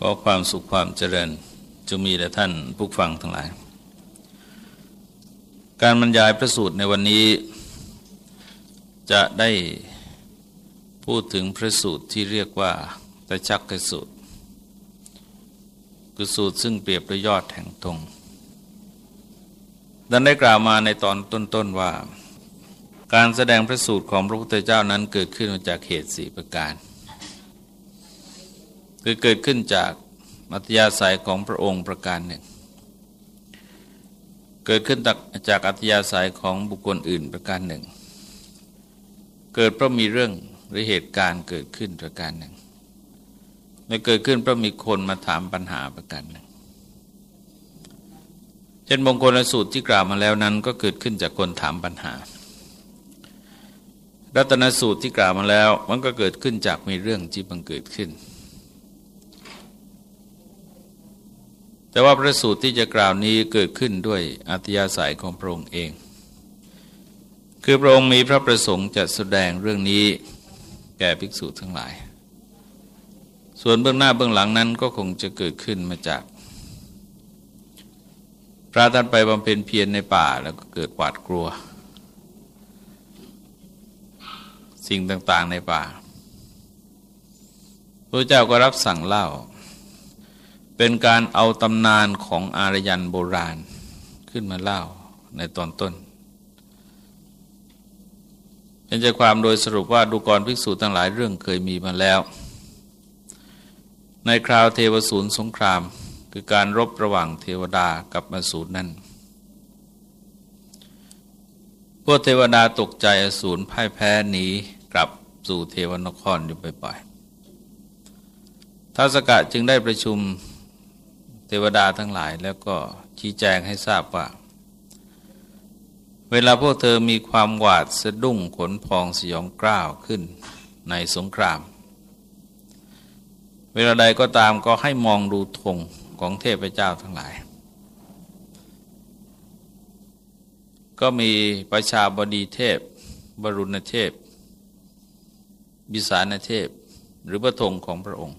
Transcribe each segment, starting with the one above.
ก็ความสุขความเจริญจะมีแด่ท่านผู้ฟังทั้งหลาย การบรรยายพระสูตรในวันนี้ จะได้พูดถึงพระสูตรที่เรียกว่าตะชักกสูตร คือสูตรซึ่งเปรียบด้วยยอดแห่งธงดันได้กล่าวมาในตอนต้นๆว่า การแสดงพระสูตรของพระพุทธเจ้านั้นเกิดขึ้นมาจากเหตุสี่ประการ คือเกิดขึ้นจากมัธยาศัยของพระองค์ประการหนึ่ง เกิดขึ้นจากอัธยาศัยของบุคคลอื่นประการหนึ่ง เกิดเพราะมีเรื่องหรือเหตุการณ์เกิดขึ้นประการหนึ่งและเกิดขึ้นเพราะมีคนมาถามปัญหาประการหนึ่งเช่นมงคลสูตรที่กล่าวมาแล้วนั้น ก็เกิดขึ้นจากคนถามปัญหา รัตนสูตรที่กล่าวมาแล้ว มันก็เกิดขึ้นจากมีเรื่องที่บังเกิดขึ้น แต่ว่าพระสูตรที่จะกล่าวนี้เกิดขึ้นด้วยอัธยาศัยของพระองค์เอง คือพระองค์มีพระประสงค์จะแสดงเรื่องนี้แก่ภิกษุทั้งหลาย ส่วนเบื้องหน้าเบื้องหลังนั้นก็คงจะเกิดขึ้นมาจาก พระท่านไปบำเพ็ญเพียรในป่าแล้วก็เกิดหวาดกลัว สิ่งต่างๆในป่าพระเจ้าก็รับสั่งเล่า เป็นการเอาตำนานของอารยันโบราณขึ้นมาเล่าในตอนต้นเป็นใจความโดยสรุปว่าดูกรภิกษุทั้งหลายเรื่องเคยมีมาแล้ว ในคราวเทวสูนสงครามคือการรบระหว่างเทวดากับมสูรนั้นพวกเทวดาตกใจอสูรพ่ายแพ้หนีกลับสู่เทวนครอยู่บ่อยๆท้าสกะจึงได้ประชุม เทวดาทั้งหลายแล้วก็ชี้แจงให้ทราบว่า เวลาพวกเธอมีความหวาดสะดุ้งขนพองสยองกล้าวขึ้นในสงคราม เวลาใดก็ตามก็ให้มองดูธงของเทพเจ้าทั้งหลาย ก็มีประชาบดีเทพ บรุณเทพ บิสานเทพ หรือพระธงของพระองค์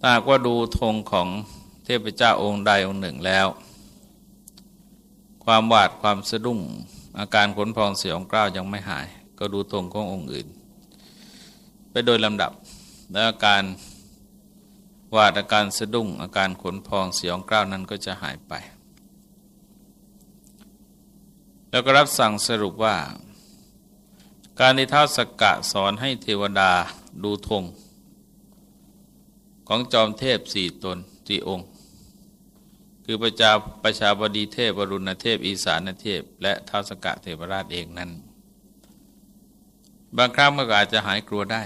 ถ้าว่าดูธงของเทพเจ้าองค์ใดองค์หนึ่งแล้ว ความหวาดความสะดุ้งอาการขนพองเสียงกล้าวยังไม่หาย ก็ดูธงขององค์อื่น ไปโดยลำดับแล้วอาการหวาดอาการสะดุ้งอาการขนพองเสียงกล้าวนั้นก็จะหายไป แล้วก็รับสั่งสรุปว่า การในท้าสกกะสอนให้เทวดาดูธง ของจอมเทพสี่ตนสี่องค์ คือประชาประชาบดีเทพวรุณเทพ อีสานเทพ และท้าวสกะเทพราชเองนั้น บางครั้งมันก็อาจจะหายกลัวได้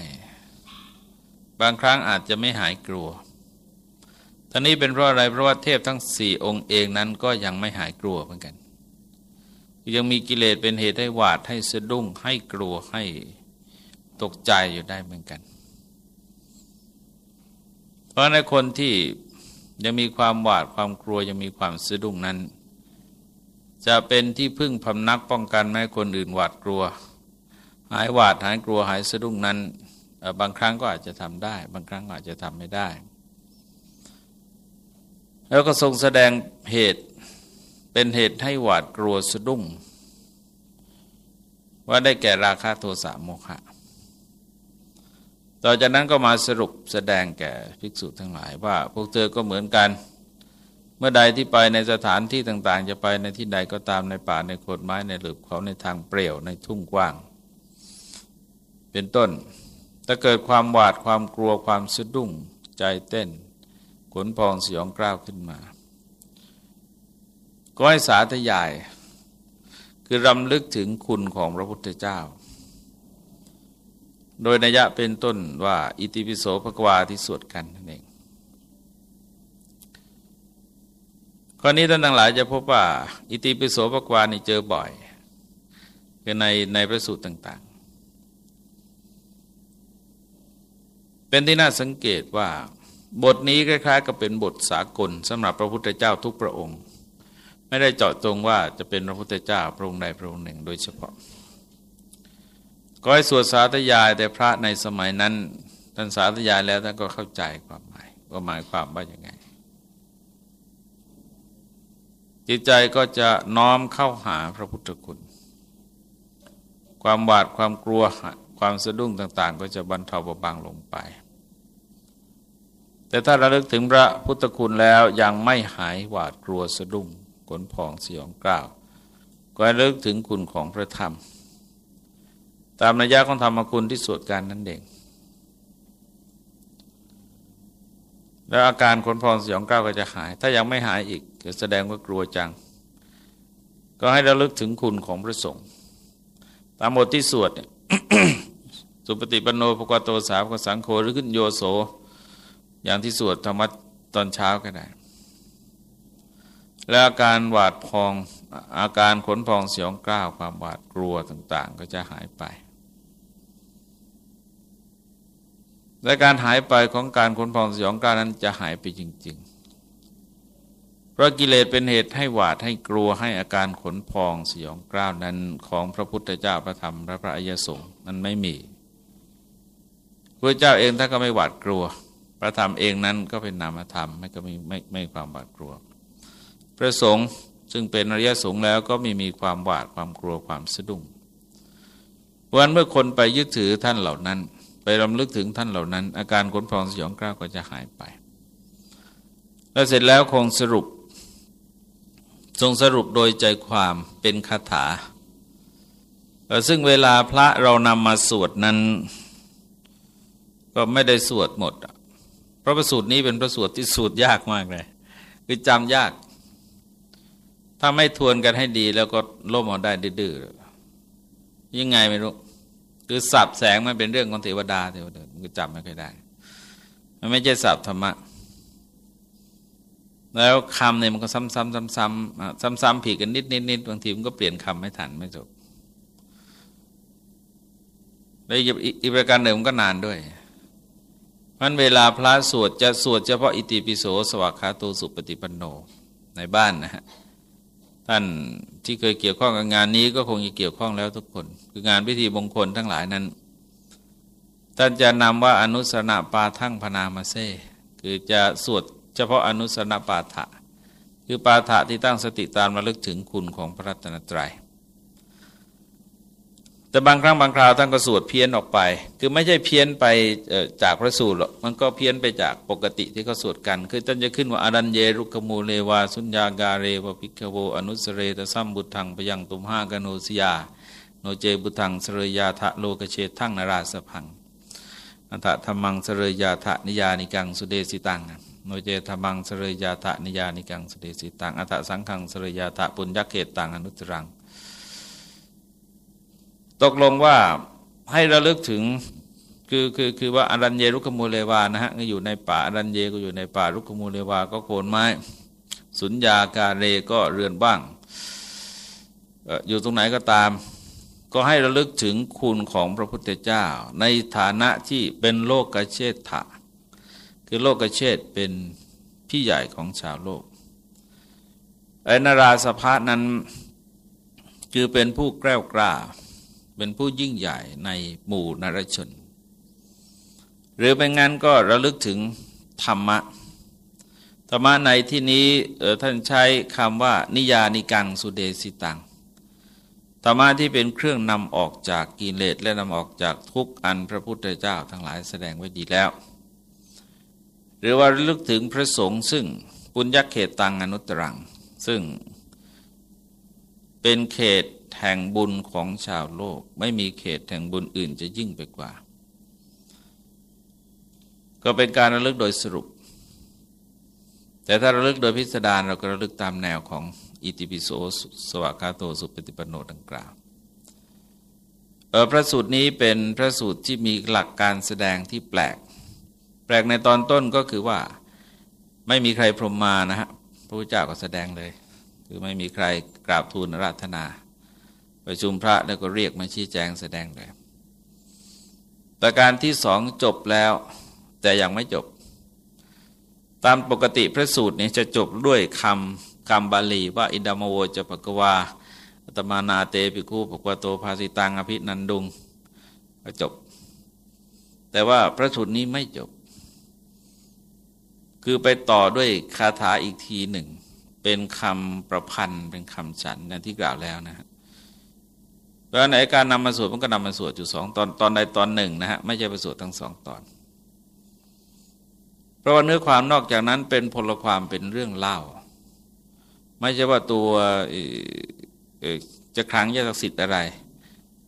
บางครั้งอาจจะไม่หายกลัวท่านี้เป็นเพราะอะไรเพราะว่าเทพทั้งสี่องค์เองนั้นก็ยังไม่หายกลัวเหมือนกัน ยังมีกิเลสเป็นเหตุให้หวาดให้สะดุ้งให้กลัวให้ตกใจอยู่ได้เหมือนกัน เพราะในคนที่ยังมีความหวาดความกลัวยังมีความสะดุ้งนั้น จะเป็นที่พึ่งพำนักป้องกันไม่ให้คนอื่นหวาดกลัว หายหวาดหายกลัวหายสะดุ้งนั้น บางครั้งก็อาจจะทำได้ บางครั้งอาจจะทำไม่ได้ แล้วก็ทรงแสดงเหตุเป็นเหตุให้หวาดกลัวสะดุ้ง ว่าได้แก่ราคะโทสะโมหะ ต่อจากนั้นก็มาสรุปแสดงแก่ภิกษุทั้งหลายว่า พวกเธอก็เหมือนกัน เมื่อใดที่ไปในสถานที่ต่างๆ จะไปในที่ใดก็ตามในป่าในโคนไม้ในหลืบเขาในทางเปรี่ยวในทุ่งกว้าง เป็นต้น ถ้าเกิดความหวาดความกลัวความสะดุ้งใจเต้น ขนพองสยองกล้าวขึ้นมา ก็ให้สาธยาย คือรำลึกถึงคุณของพระพุทธเจ้า โดยนัยะเป็นต้นว่า อิติปิโสภควาที่สวดกันนั่นเองข้อนี้ท่านทั้งหลายจะพบว่า อิติปิโสภควานี่เจอบ่อยคือในในพระสูตรต่าง ๆ เป็นที่น่าสังเกตว่า บทนี้คล้ายๆ กับเป็นบทสากลสำหรับพระพุทธเจ้าทุกพระองค์ ไม่ได้เจาะจงว่าจะเป็นพระพุทธเจ้าพระองค์ใดพระองค์หนึ่ง โดยเฉพาะ ก็ให้สวดสาธยายแต่พระในสมัยนั้นท่านสาธยายแล้วท่านก็เข้าใจความหมายว่าหมายความว่าอย่างไง จิตใจก็จะน้อมเข้าหาพระพุทธคุณ ความหวาดความกลัวความสะดุ้งต่าง ๆ ก็จะบรรเทาเบาบางลงไป แต่ถ้าระลึกถึงพระพุทธคุณแล้วยังไม่หายหวาดกลัวสะดุ้งขนพองสยองกล้าวก็ระลึกถึงคุณของพระธรรม ตามนัยยะของธรรมคุณที่สวดการนั้นเองแล้วอาการขนพองสยองก้าวก็จะหาย ถ้ายังไม่หายอีกก็แสดงว่ากลัวจัง ก็ให้ระลึกถึงคุณของพระสงฆ์ตามบทที่สวดสุปฏิปันโนภควโตสาวกสังโฆหรือขึ้นโยโส อย่างที่สวดธรรมะตอนเช้าก็ได้ แล้วอาการหวาดพองอาการขนพองเสียงกล้าวความหวาดกลัวต่าง ๆ ก็จะหายไป และการหายไปของการขนพองสยองกล้านั้นจะหายไปจริง ๆ เพราะกิเลสเป็นเหตุให้หวาดให้กลัวให้อาการขนพองสยองกล้าวนั้นของพระพุทธเจ้าพระธรรมพระพระอริยสงฆ์นั้นไม่มีพระเจ้าเองท่านก็ไม่หวาดกลัว พระธรรมเองนั้นก็เป็นนามธรรมไม่ก็มีไม่ไม่ความหวาดกลัว พระสงฆ์ซึ่งเป็นอริยสงฆ์แล้วก็มีมีความหวาดความกลัวความสะดุ้งวันเมื่อคนไปยึดถือท่านเหล่านั้น ไปรำลึกถึงท่านเหล่านั้น อาการขนพองสยองกล้าวก็จะหายไป แล้วเสร็จแล้วคงสรุป ทรงสรุปโดยใจความเป็นคาถา ซึ่งเวลาพระเรานำมาสวดนั้น ก็ไม่ได้สวดหมดเพราะประสูตรนี้เป็นประสูตรที่สูตรยากมากเลย คือจำยาก ถ้าไม่ทวนกันให้ดีแล้วก็ล่มเอาได้ดื้อยังไงไม่รู้ คือสับแสงมันเป็นเรื่องของเทวดาเทวดามันก็จำไม่ค่อยได้ มันไม่ใช่สับธรรมะ แล้วคำเนี่ยมันก็ซ้ำๆซ้ำๆซ้ำๆผิดกันนิดนิดบางทีมันก็เปลี่ยนคำไม่ทันไม่จบแล้วอีกประการหนึ่งมันก็นานด้วยมันเวลาพระสวดจะสวดเฉพาะอิติปิโสสวากขาโตสุปฏิปันโนในบ้านนะฮะ ท่านที่เคยเกี่ยวข้องกับงานนี้ก็คงจะเกี่ยวข้องแล้วทุกคน คืองานพิธีมงคลทั้งหลายนั้นท่านจะนำว่าอนุสนาปาทั้งพนามาเซคือจะสวดเฉพาะอนุสนาปาฐะคือปาฐะที่ตั้งสติตามระลึกถึงคุณของพระรัตนตรยัย แต่บางครั้งบางคราวท่านก็สวดเพี้ยนออกไป คือไม่ใช่เพี้ยนไปจากพระสูตรหรอก มันก็เพี้ยนไปจากปกติที่เขาสวดกัน คือท่านจะขึ้นว่าอารันเยรุกมูเลวา สุญญากาเรวพิกโว อนุสเรตสัมบุตังปยังตุมห้ากโนสยา โนเจบุตังสรยาทะโลกเชทั้งนาราสพังอัตธรรมังสรยาทะนิยานิกังสุเดสิตังโนเจธรรมังสรยาทะนิยานิกังสุเดสิตังอัตสังขังสรยาทะปุญญเกตตังอนุตรัง ตกลงว่าให้ระลึกถึงคือคือคือว่าอรัญเยรุกมูเลวานะฮะก็อยู่ในป่าอรัญเยก็อยู่ในป่ารุกมูเลวาก็โคนไม้ สุญญากาเรก็เรือนบ้าง อยู่ตรงไหนก็ตาม ก็ให้ระลึกถึงคุณของพระพุทธเจ้า ในฐานะที่เป็นโลกกเชษฐะคือโลกกเชษเป็นพี่ใหญ่ของชาวโลกไอ้นาราสภานั้นคือเป็นผู้แกล้วกล้า เป็นผู้ยิ่งใหญ่ในหมู่นรชน หรือเป็นงั้นก็ระลึกถึงธรรมะ ธรรมะในที่นี้ท่านใช้คำว่านิยานิกังสุเดสิตังธรรมะที่เป็นเครื่องนำออกจากกิเลสและนำออกจากทุกอันพระพุทธเจ้าทั้งหลายแสดงไว้ดีแล้ว หรือว่าระลึกถึงพระสงฆ์ซึ่งปุญญเขตตังอนุตรัง ซึ่งเป็นเขต แห่งบุญของชาวโลก ไม่มีเขตแห่งบุญอื่นจะยิ่งไปกว่า ก็เป็นการระลึกโดยสรุป แต่ถ้าระลึกโดยพิสดารเราก็ระลึกตามแนวของอิติปิโสสวากาโตสุปฏิปโนดังกล่าวพระสูตรนี้เป็นพระสูตรที่มีหลักการแสดงที่แปลก แปลกในตอนต้นก็คือว่าไม่มีใครพรหมมานะฮะพระพุทธเจ้าก็แสดงเลย คือไม่มีใครกราบทูลราธนา ประชุมพระแล้วก็เรียกมาชี้แจงแสดงเลยประการที่สองจบแล้วแต่ยังไม่จบ ตามปกติพระสูตรนี้จะจบด้วยคำคำบาลีว่าอินดามโวจะปกวาตมานาเตปิคูปกวโตภาสิตังอภินันดุงก็จบ แต่ว่าพระสูตรนี้ไม่จบ คือไปต่อด้วยคาถาอีกทีหนึ่ง เป็นคำประพันธ์เป็นคำฉันนะที่กล่าวแล้วนะฮะเพราะในการนำมาสวดมันก็นำมาสวดอยู่สองตอนตอนใดตอนหนึ่งนะฮะไม่ใช่ประสวดทั้งสองตอน เพราะว่าเนื้อความนอกจากนั้นเป็นพลความเป็นเรื่องเล่า ไม่ใช่ว่าตัวจะครั้งยศักดิ์สิทธิ์อะไร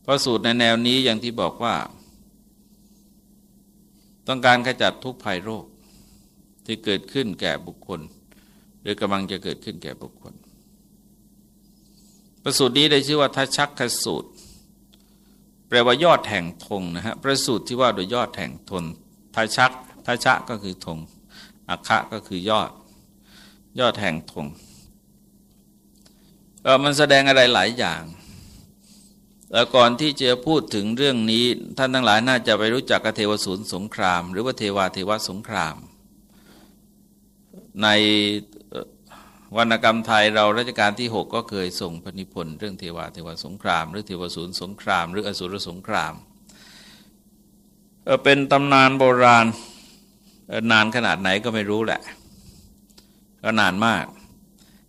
เพราะสูตรในแนวนี้อย่างที่บอกว่า ต้องการขจัดทุกภัยโรคที่เกิดขึ้นแก่บุคคล หรือกำลังจะเกิดขึ้นแก่บุคคลประสูตรนี้ได้ชื่อว่าทัชักขสูตร แปลว่ายอดแห่งธงนะฮะประสูตรที่ว่าโดยยอดแห่งทนทัชักทัชะก็คือธงอัคะก็คือยอด ยอดแห่งธงมันแสดงอะไรหลายอย่างแล้วก่อนที่จะพูดถึงเรื่องนี้ ท่านทั้งหลายน่าจะไปรู้จักกเทวสูนย์สงคราม หรือว่าเทวาเทวสงคราม ใน วรรณกรรมไทยเราราชการที่ 6 ก็เคยส่งพนิพนธ์เรื่องเทวาเทวสงคราม หรือเทวสูนสงคราม หรืออสุรสงครามเป็นตำนานโบราณนานขนาดไหนก็ไม่รู้แหละ ก็นานมาก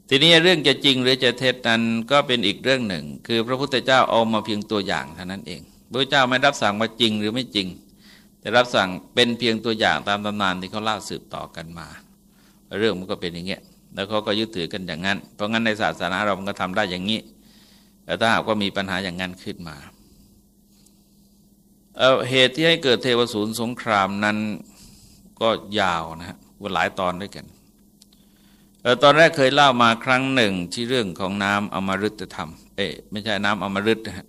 ทีนี้เรื่องจะจริงหรือจะเท็จนั้นก็เป็นอีกเรื่องหนึ่ง คือพระพุทธเจ้าเอามาเพียงตัวอย่างเท่านั้นเองพระเจ้าไม่รับสั่งว่าจริงหรือไม่จริง แต่รับสั่งเป็นเพียงตัวอย่างตามตำนานที่เขาเล่าสืบต่อกันมา เรื่องมันก็เป็นอย่างเงี้ย แล้วเขาก็ยึดถือกันอย่างนั้น เพราะงั้นในศาสนาเรามันก็ทำได้อย่างนี้ แต่ถ้าหากว่ามีปัญหาอย่างนั้นขึ้นมาเเหตุที่ให้เกิดเทวสูนสงครามนั้นก็ยาวนะฮะว่าหลายตอนด้วยกันตอนแรกเคยเล่ามาครั้งหนึ่งที่เรื่องของน้ำอมฤตธรรม เอ๊ะไม่ใช่น้ำอมฤตนะฮะ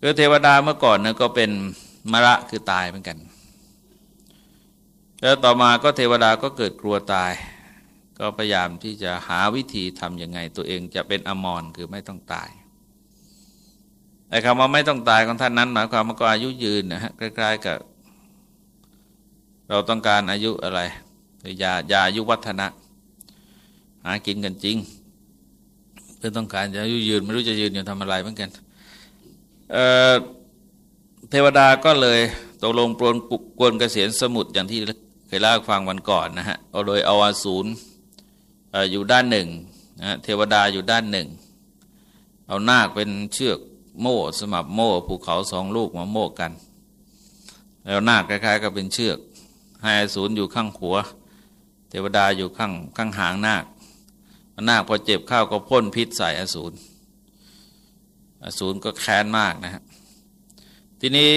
คือเทวดาเมื่อก่อนนี่ยก็เป็นมระคือตายเหมือนกัน แล้วต่อมาก็เทวดาก็เกิดกลัวตาย ก็พยายามที่จะหาวิธีทำยังไง ตัวเองจะเป็นอมรคือไม่ต้องตายแต่คำว่าไม่ต้องตายของท่านนั้นหมายความว่าก็อายุยืนนะฮะใกล้ๆกับ เราต้องการอายุอะไรยายาอายุวัฒนะ หากินกันจริง เพื่อต้องการจะอายุยืนไม่รู้จะยืนอยู่ทำอะไรเหมือนกันเเทวดาก็เลยตกลงปลนกกวนเกษียณสมุทรอย่างที่เคยเล่าฟังวันก่อนนะฮะเอาโดยเอาอาสูร อยู่ด้านหนึ่งนะเทวดาอยู่ด้านหนึ่ง เอานาคเป็นเชือกโม่สมับโม่ภูเขาสองลูกมาโม่กัน แล้วนาคคล้ายๆกับเป็นเชือกให้อสูรอยู่ข้างขัว เทวดาอยู่ข้างข้างหางนาคนาคพอเจ็บข้าวก็พ่นพิษใส่อสูรอสูรก็แค้นมากนะฮะทีนี้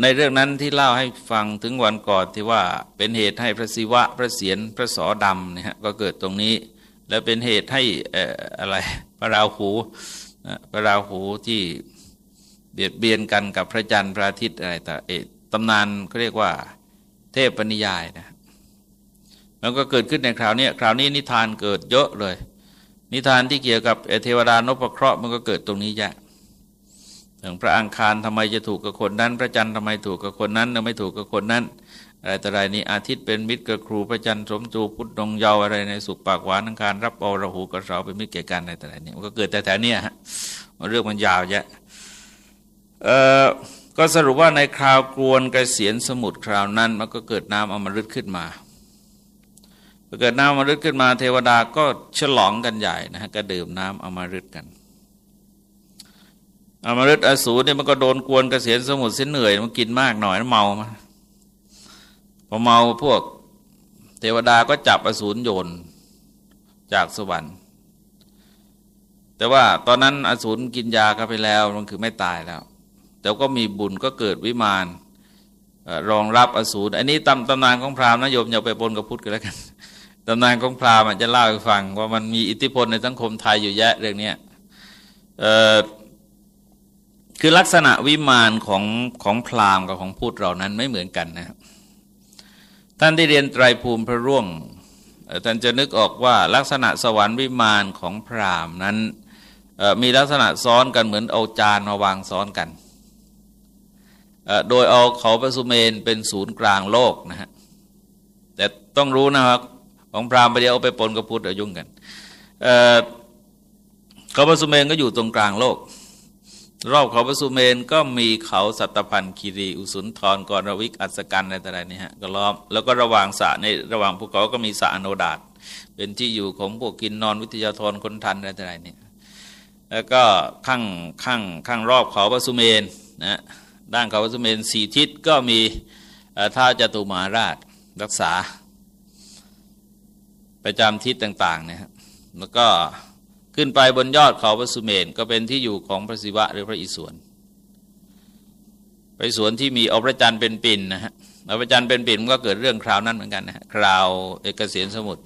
ในเรื่องนั้นที่เล่าให้ฟังถึงวันก่อนที่ว่าเป็นเหตุให้พระศิวะพระเสียรพระสอดำเนี่ยก็เกิดตรงนี้ แล้วเป็นเหตุให้อะไรพระราหูพระราหูที่เบียดเบียนกันกับพระจันทร์พระอาทิตย์อะไรแต่ตำนานเขาเรียกว่าเทพปณิยายนะมันก็เกิดขึ้นในคราวนี้คราวนี้นิทานเกิดเยอะเลย นิทานที่เกี่ยวกับเทวดานพเคราะห์มันก็เกิดตรงนี้แยะ อย่างพระอังคารทำไมจะถูกกับคนนั้น พระจันทร์ทำไมถูกกับคนนั้นไม่ถูกกับคนนั้น อะไรแต่ไรนี้อาทิตย์เป็นมิตรกับครูพระจันทร์สมจูพุทธดงเยาอะไรในสุขปากหวานอังคารรับเอาระหูกับเสาเป็นมิตรแก่กันอะไรแต่ไรนี้มันก็เกิดแต่แถวนี้ฮะเรื่องมันยาวแยะเออก็สรุปว่าในคราวกวนกเกษียณสมุทรคราวนั้นมันก็เกิดน้ำอมฤตขึ้นมาเกิดน้ำอมฤตขึ้นมาเทวดาก็ฉลองกันใหญ่นะฮะก็ดื่มน้ำอมฤตกัน มฤตอสูรเนี่ยมันก็โดนกวนกเกษียณสมุทรเส้นเหนื่อย มันกินมากหน่อยแล้วเมามาพอเมาพวกเทวดาก็จับอสูรโยนจากสวรรค์ แต่ว่าตอนนั้นอสูรกินยากันไปแล้วมันคือไม่ตายแล้ว แต่ก็มีบุญก็เกิดวิมานรองรับอสูรอันนี้ตำตำนานของพราหมณ์นะโยมอย่าไปปนกับพุทธกันแล้วกันตำนานของพราหมณ์จะเล่าให้ฟังว่ามันมีอิทธิพลในสังคมไทยอยู่แยะเรื่องนี้ คือลักษณะวิมานของของพราหมณ์กับของพุทธเรานั้นไม่เหมือนกันนะครับท่านที่เรียนไตรภูมิพระร่วงท่านจะนึกออกว่าลักษณะสวรรค์วิมานของพราหมณ์นั้นมีลักษณะซ้อนกันเหมือนเอาจานมาวางซ้อนกัน โดยเอาเขาปสุเมนเป็นศูนย์กลางโลกนะฮะแต่ต้องรู้นะครับของพราหมณ์ไปเดียวเอาไปปนกับพุทธยุ่งกันเขาปสุเมนก็อยู่ตรงกลางโลก รอบเขาพระสุเมนก็มีเขาสัตพันธ์คีรี อุสุนทรกรวิกอัศกันอะไรต่ออะไรนี่ฮะก็ล้อมแล้วก็ระหว่างสระในระหว่างภูเขาก็มีสระอโนดาตเป็นที่อยู่ของพวกกินนอนวิทยาธรคนทันอะไรต่ออะไรนี่แล้วก็ข้างข้างข้างรอบเขาพระสุเมนนะด้านเขาพระสุเมนสี่ทิศก็มีท้าจตุมาราชรักษาประจำทิศต่างๆนะครับแล้วก็ ขึ้นไปบนยอดเขาพระสุเมนก็เป็นที่อยู่ของพระศิวะหรือพระอิศวรพระอิศวรที่มีอภรจันทร์เป็นปิ่นนะฮะอภรจันทร์เป็นปิ่นมันก็เกิดเรื่องคราวนั้นเหมือนกันนะฮะคราวเอกเสียนสมุทร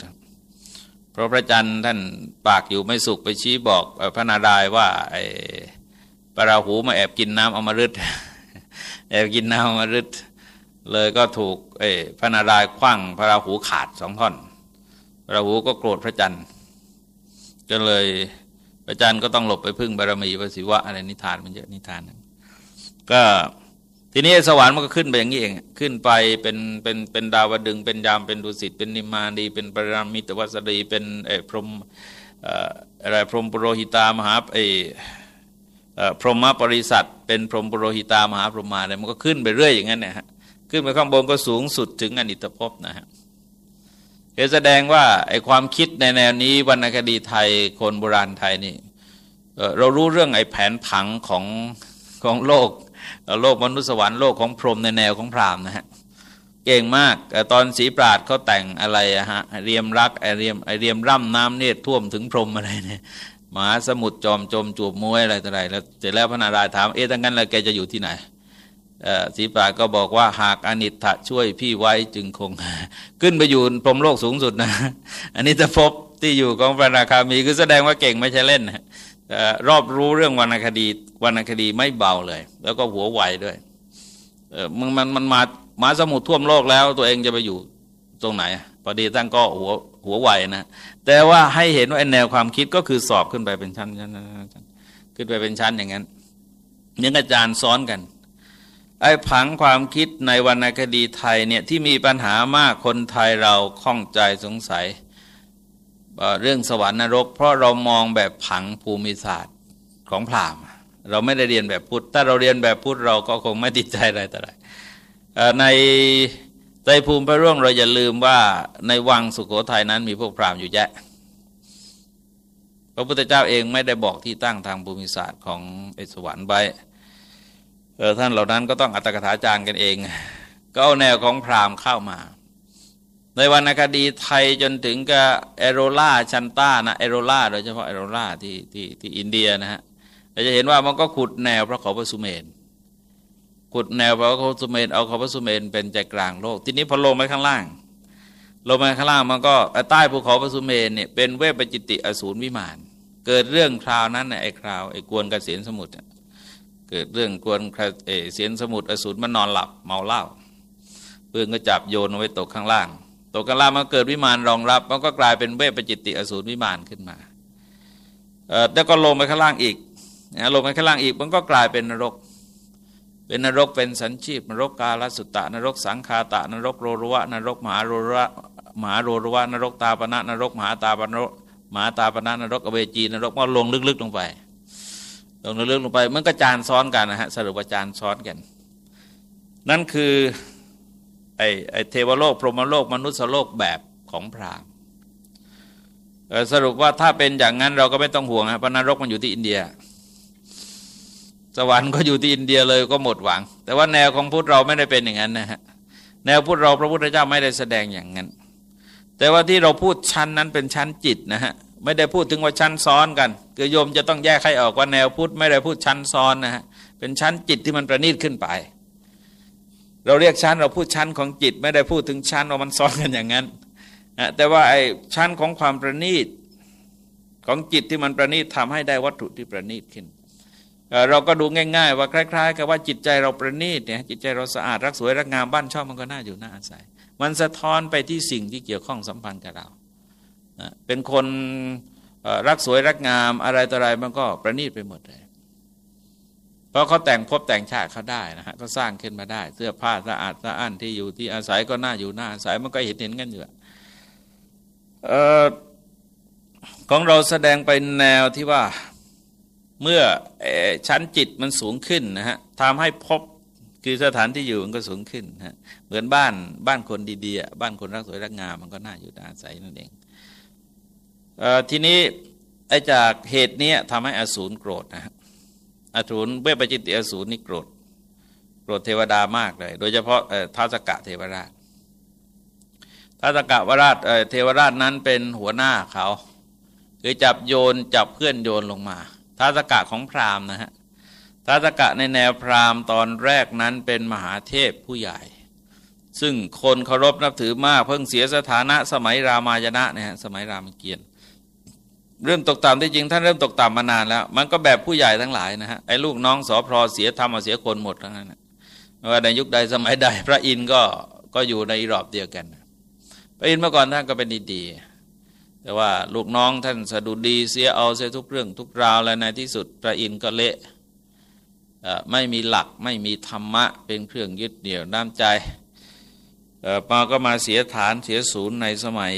เพราะพระจันทร์ท่านปากอยู่ไม่สุขไปชี้บอกพระนารายว่าไอ้ปราหูมาแอบกินน้ำอมฤตแอบกินน้ำอมฤตเลยก็ถูกไอ้พระนารายคว้างพระราหูขาดสองท่อนพระราหูก็โกรธพระจันทร์ จนเลยพระจันทร์ก็ต้องหลบไปพึ่งบารมีพระศิวะอะไรนิทานมันเยอะนิทาน ก็ทีนี้สวรรค์มันก็ขึ้นไปอย่างนี้เอง ขึ้นไปเป็นเป็นเป็นดาวดึง เป็นยาม เป็นดุสิต เป็นนิมาดีเป็นปรามิตวัสดี เป็นไอ้พรหมอะไรพรหมปโรหิตามหาไอ้พรหมปริสัตเป็นพรหมปโรหิตามหาพรหมาอะไรมันก็ขึ้นไปเรื่อยอย่างนั้นเนะฮะ ขึ้นไปข้างบนก็สูงสุดถึงอนิจภพนะฮะ แสดงว่าไอ้ความคิดในแนวนี้วรรณคดีไทยคนโบราณไทยนี่เรารู้เรื่องไอ้แผนผังของของโลกโลกมนุษย์สวรรค์โลกของพรหมในแนวของพราหมณ์นะฮะเก่งมากตอนสีปราดเขาแต่งอะไรอะฮะเรียมรักไอเรียมไอเรียมร่ำน้ำเนตรท่วมถึงพรหมอะไรเนี่ยมหาสมุทรจอมจมจูบมวยอะไรต่ออะไรแล้วเสร็จแล้วพระนารายณ์ถามเอ๊ะทั้งนั้นแล้วแกจะอยู่ที่ไหน สีปาก็บอกว่าหากอนิถะช่วยพี่ไว้จึงคง ขึ้นไปอยู่พรมโลกสูงสุดนะ อันนี้จะพบที่อยู่ของพระนาคามีคือแสดงว่าเก่งไม่ใช่เล่นรอบรู้เรื่องวรรณคดีวรรณคดีไม่เบาเลย แล้วก็หัวไวด้วยมันมันมันมามาสมุทรท่วมโลกแล้ว ตัวเองจะไปอยู่ตรงไหนพอดีท่านก็หัวหัวไวนะแต่ว่าให้เห็นว่าแนวความคิดก็คือสอบขึ้นไปเป็นชั้นชั้นขึ้นไปเป็นชั้นอย่างนั้นยังอาจารย์ซ้อนกัน ไอ้ผังความคิดในวรรณคดีไทยเนี่ยที่มีปัญหามากคนไทยเราข้องใจสงสัยเรื่องสวรรค์นรก เพราะเรามองแบบผังภูมิศาสตร์ของพราหมณ์เราไม่ได้เรียนแบบพุทธถ้าเราเรียนแบบพุทธเราก็คงไม่ติดใจอะไรแต่ไรในใจภูมิพระร่วงเราอย่าลืมว่าในวังสุโขทัยนั้นมีพวกพราหมณ์อยู่แยะ พระพุทธเจ้าเองไม่ได้บอกที่ตั้งทางภูมิศาสตร์ของไอ้สวรรค์ไว้ ท่านเหล่านั้นก็ต้องอัตกถาจารย์กันเอง ก็เอาแนวของพราหมณ์เข้ามา ในวรรณคดีไทยจนถึงกับเอโรล่าชันต้านะเอโรล่าโดยเฉพาะเอโรล่าที่ที่ที่อินเดียนะฮะเราจะเห็นว่ามันก็ขุดแนวพระเขาพระสุเมนขุดแนวพระเขาสุเมนเอาเขาพระสุเมนเป็นใจกลางโลก ทีนี้พอลงไปข้างล่างลงไปข้างล่างมันก็ใต้ภูเขาพระสุเมนเนี่ยเป็นเวปจิติอสูรวิมาน เกิดเรื่องคราวนั้นไอ้คราวไอ้กวนกเกษียนสมุทร เกิดเรื่องกวนเอเสียนสมุทรอสูรมันนอนหลับเมาเหล้าเพื่อนก็จับโยนเอาไว้ตกข้างล่าง ตกข้างล่างมันเกิดวิมานรองรับ มันก็กลายเป็นเวปจิตติอสูรวิมานขึ้นมาแล้วก็ลงไปข้างล่างอีกลงไปข้างล่างอีก มันก็กลายเป็นนรก เป็นนรกเป็นสันชีพนรกกาลสุตตะนรกสังคาตะนรกโรรวะนรกมหาโรรวะมหาโรรวะนรกตาปณะนรกมหาตาปณะมหาตาปณะนรกอเวจีนรกมันลงลึกๆลงไป ลงเรื่องลงไปมันก็จานซ้อนกันนะฮะสรุปว่าจานซ้อนกัน นั่นคือไอไอเทวโลก พรหมโลก มนุษยโลกแบบของพราหมณ์สรุปว่าถ้าเป็นอย่างนั้นเราก็ไม่ต้องห่วงนะพระนรกมันอยู่ที่อินเดีย สวรรค์ก็อยู่ที่อินเดียเลยก็หมดหวัง แต่ว่าแนวของพุทธเราไม่ได้เป็นอย่างนั้นนะฮะแนวพุทธเราพระพุทธเจ้าไม่ได้แสดงอย่างนั้น แต่ว่าที่เราพูดชั้นนั้นเป็นชั้นจิตนะฮะ ไม่ได้พูดถึงว่าชั้นซ้อนกันคือโยมจะต้องแยกให้ออกว่าแนวพุทธไม่ได้พูดชั้นซ้อนนะฮะเป็นชั้นจิตที่มันประณีตขึ้นไป เราเรียกชั้นเราพูดชั้นของจิต ไม่ได้พูดถึงชั้นว่ามันซ้อนกันอย่างนั้นนะแต่ว่าไอ้ชั้นของความประณีตของจิตที่มันประณีตทำให้ได้วัตถุที่ประณีตขึ้นเราก็ดูง่าย ๆ ว่าคล้าย ๆ กับว่าจิตใจเราประณีตเนี่ยจิตใจเราสะอาดรักสวยรักงามบ้านชองมันก็น่าอยู่น่าอาศัย มันสะท้อนไปที่สิ่งที่เกี่ยวข้องสัมพันธ์กับเรา เป็นคนรักสวยรักงามอะไรต่ออะไรมันก็ประณีตไปหมดเลย เพราะเขาแต่งพบแต่งชาติเขาได้นะฮะก็สร้างขึ้นมาได้ เสื้อผ้าสะอาดสะอ้านที่อยู่ที่อาศัยก็น่าอยู่น่าอาศัยมันก็เห็นเห็นกันอยู่ของเราแสดงไปแนวที่ว่าเมื่อชั้นจิตมันสูงขึ้นนะฮะทำให้พบคือสถานที่อยู่มันก็สูงขึ้นฮะเหมือนบ้านบ้านคนดีๆบ้านคนรักสวยรักงามมันก็น่าอยู่น่าอาศัยนั่นเอง ทีนี้ไอ้จากเหตุนี้ทำให้อสูรโกรธนะฮะอสูรเบื้อปจิติอสูรนี่โกรธ โกรธเทวดามากเลย โดยเฉพาะท้าสกะเทวราชท้าสกะวราชเทวราชนั้นเป็นหัวหน้าเขาคือจับโยนจับเพื่อนโยนลงมาท้าสกะของพราหมณ์นะฮะท้าสกะในแนวพราหมณ์ตอนแรกนั้นเป็นมหาเทพผู้ใหญ่ ซึ่งคนเคารพนับถือมากเพิ่งเสียสถานะสมัยรามายณะนะฮะสมัยรามเกียรติ เริ่มตกต่ำที่จริงท่านเริ่มตกต่ำมานานแล้ว มันก็แบบผู้ใหญ่ทั้งหลายนะฮะไอ้ลูกน้องสอพรเสียธรรมเสียคนหมดทั้งนั้นว่าในยุคใดสมัยใด พระอินทร์ก็ก็อยู่ในรอบเดียวกัน พระอินทร์เมื่อก่อนท่านก็เป็นดีๆแต่ว่าลูกน้องท่านสะดุดีเสียเอาเสียทุกเรื่องทุกราวและในที่สุด พระอินทร์ก็เละไม่มีหลักไม่มีธรรมะเป็นเครื่องยึดเหนี่ยวน้ำใจมาก็มาเสียฐานเสียศูนย์ในสมัย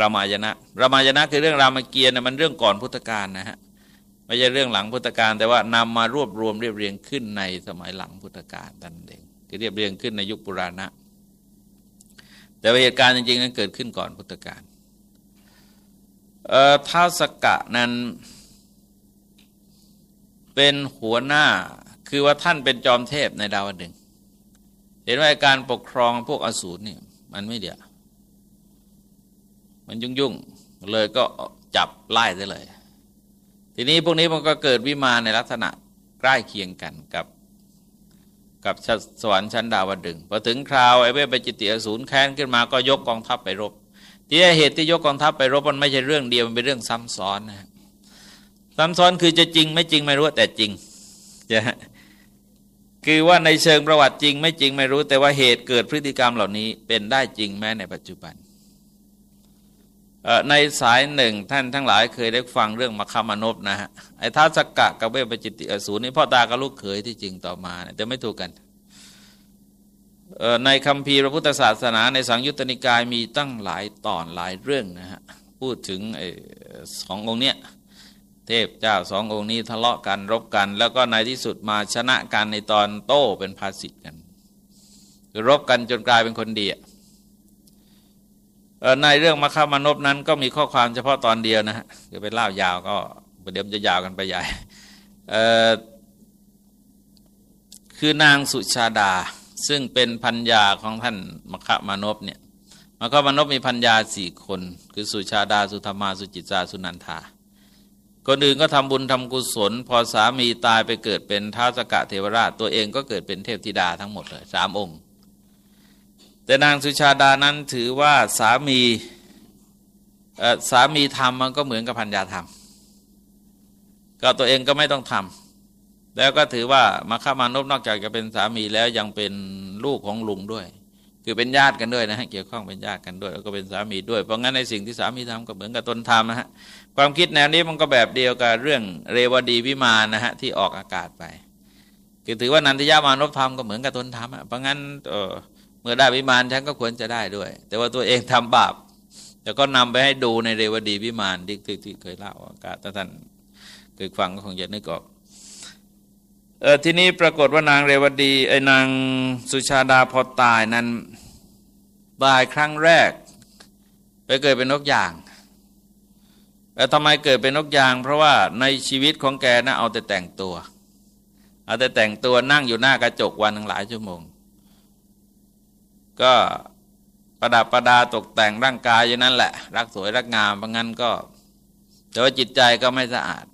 รามายณะรามายณะคือเรื่องรามเกียรติมันเรื่องก่อนพุทธกาลนะฮะไม่ใช่เรื่องหลังพุทธกาลแต่ว่านำมารวบรวมเรียบเรียงขึ้นในสมัยหลังพุทธกาลนั่นเองคือเรียบเรียงขึ้นในยุคปุราณะ แต่เหตุการณ์จริงๆนั้นเกิดขึ้นก่อนพุทธกาลท้าวสกะนั้นเป็นหัวหน้าคือว่าท่านเป็นจอมเทพในดาวดึงเห็นว่าการปกครองพวกอสูรนี่มันไม่เดียว มันยุ่งยุ่งเลยก็จับไล่ได้เลย ทีนี้พวกนี้มันก็เกิดวิมานในลักษณะใกล้เคียงกันกับ กับสวรรค์ชั้นดาวดึงพอถึงคราวไอ้เวปจิตติอสูรแค้นขึ้นมาก็ยกกองทัพไปรบที่เหตุที่ยกกองทัพไปรบมันไม่ใช่เรื่องเดียวมันเป็นเรื่องซ้ำซ้อนนะซ้ำซ้อนคือจะจริงไม่จริงไม่รู้แต่จริงจะคือว่าในเชิงประวัติจริง ไม่จริงไม่รู้แต่ว่าเหตุเกิดพฤติกรรมเหล่านี้เป็นได้จริงแม้ในปัจจุบัน ในสายหนึ่งท่านทั้งหลายเคยได้ฟังเรื่องมคามนบนะฮะไอ้ท้าสกกะกับเวปจิตติอสูรนี่พ่อตากับลูกเขยที่จริงต่อมาแต่ไม่ถูกกันในคำพีพระพุทธศาสนาในสังยุตตนิกายมีตั้งหลายตอนหลายเรื่องนะฮะพูดถึงไอ้สององค์เนี้ยเทพเจ้าสององค์นี้ทะเลาะกันรบกัน แล้วก็ในที่สุดมาชนะกันในตอนโต้เป็นภาสิทกันรบกันจนกลายเป็นคนดีอะ ในเรื่องมาคามนบนั้นก็มีข้อความเฉพาะตอนเดียวนะฮะคือเป็นเล่ายาวก็เดี๋ยวจะยาวกันไปใหญ่คือนางสุชาดาซึ่งเป็นพัญญาของท่านมคามานพเนี่ยมคามานพมีพัญญาสี่คน คือสุชาดาสุธรรมาสุจิตาสุนันทาคนอื่นก็ทำบุญทำกุศล พอสามีตายไปเกิดเป็นท้าวสกะเทวราช ตัวเองก็เกิดเป็นเทพธิดาทั้งหมดเลยสามองค์ แต่นางสุชาดานั้นถือว่าสามีสามีทำมันก็เหมือนกับพัญญาทำก็ตัวเองก็ไม่ต้องทำแล้วก็ถือว่ามาฆามานพนอกจากจะเป็นสามีแล้วยังเป็นลูกของลุงด้วย คือเป็นญาติกันด้วยนะฮะเกี่ยวข้องเป็นญาติกันด้วย แล้วก็เป็นสามีด้วยเพราะงั้นในสิ่งที่สามีทำก็เหมือนกับตนทำนะฮะความคิดแนวนี้มันก็แบบเดียวกับเรื่องเรวดีวิมานนะฮะที่ออกอากาศไป คือถือว่านันทิยามานพธรรมก็เหมือนกับตนทำเพราะงั้นเมื่อได้วิมานฉันก็ควรจะได้ด้วย แต่ว่าตัวเองทำบาป แล้วก็นำไปให้ดูในเรวดีวิมานที่ที่เคยเล่าอากาศท่านเคยฟังก็คงจะนึกออกเออทีนี้ปรากฏว่านางเรวดีไอ้นางสุชาดาพอตายนั้นตายครั้งแรก ไปเกิดเป็นนกอย่างแล้วทำไมเกิดเป็นนกยาง เพราะว่าในชีวิตของแกนะเอาแต่แต่งตัว เอาแต่แต่งตัวนั่งอยู่หน้ากระจกวันหนึ่งหลายชั่วโมง ก็ประดับประดาตกแต่งร่างกายอย่างนั้นแหละ รักสวยรักงามเพราะงั้นก็ แต่ว่าจิตใจก็ไม่สะอาด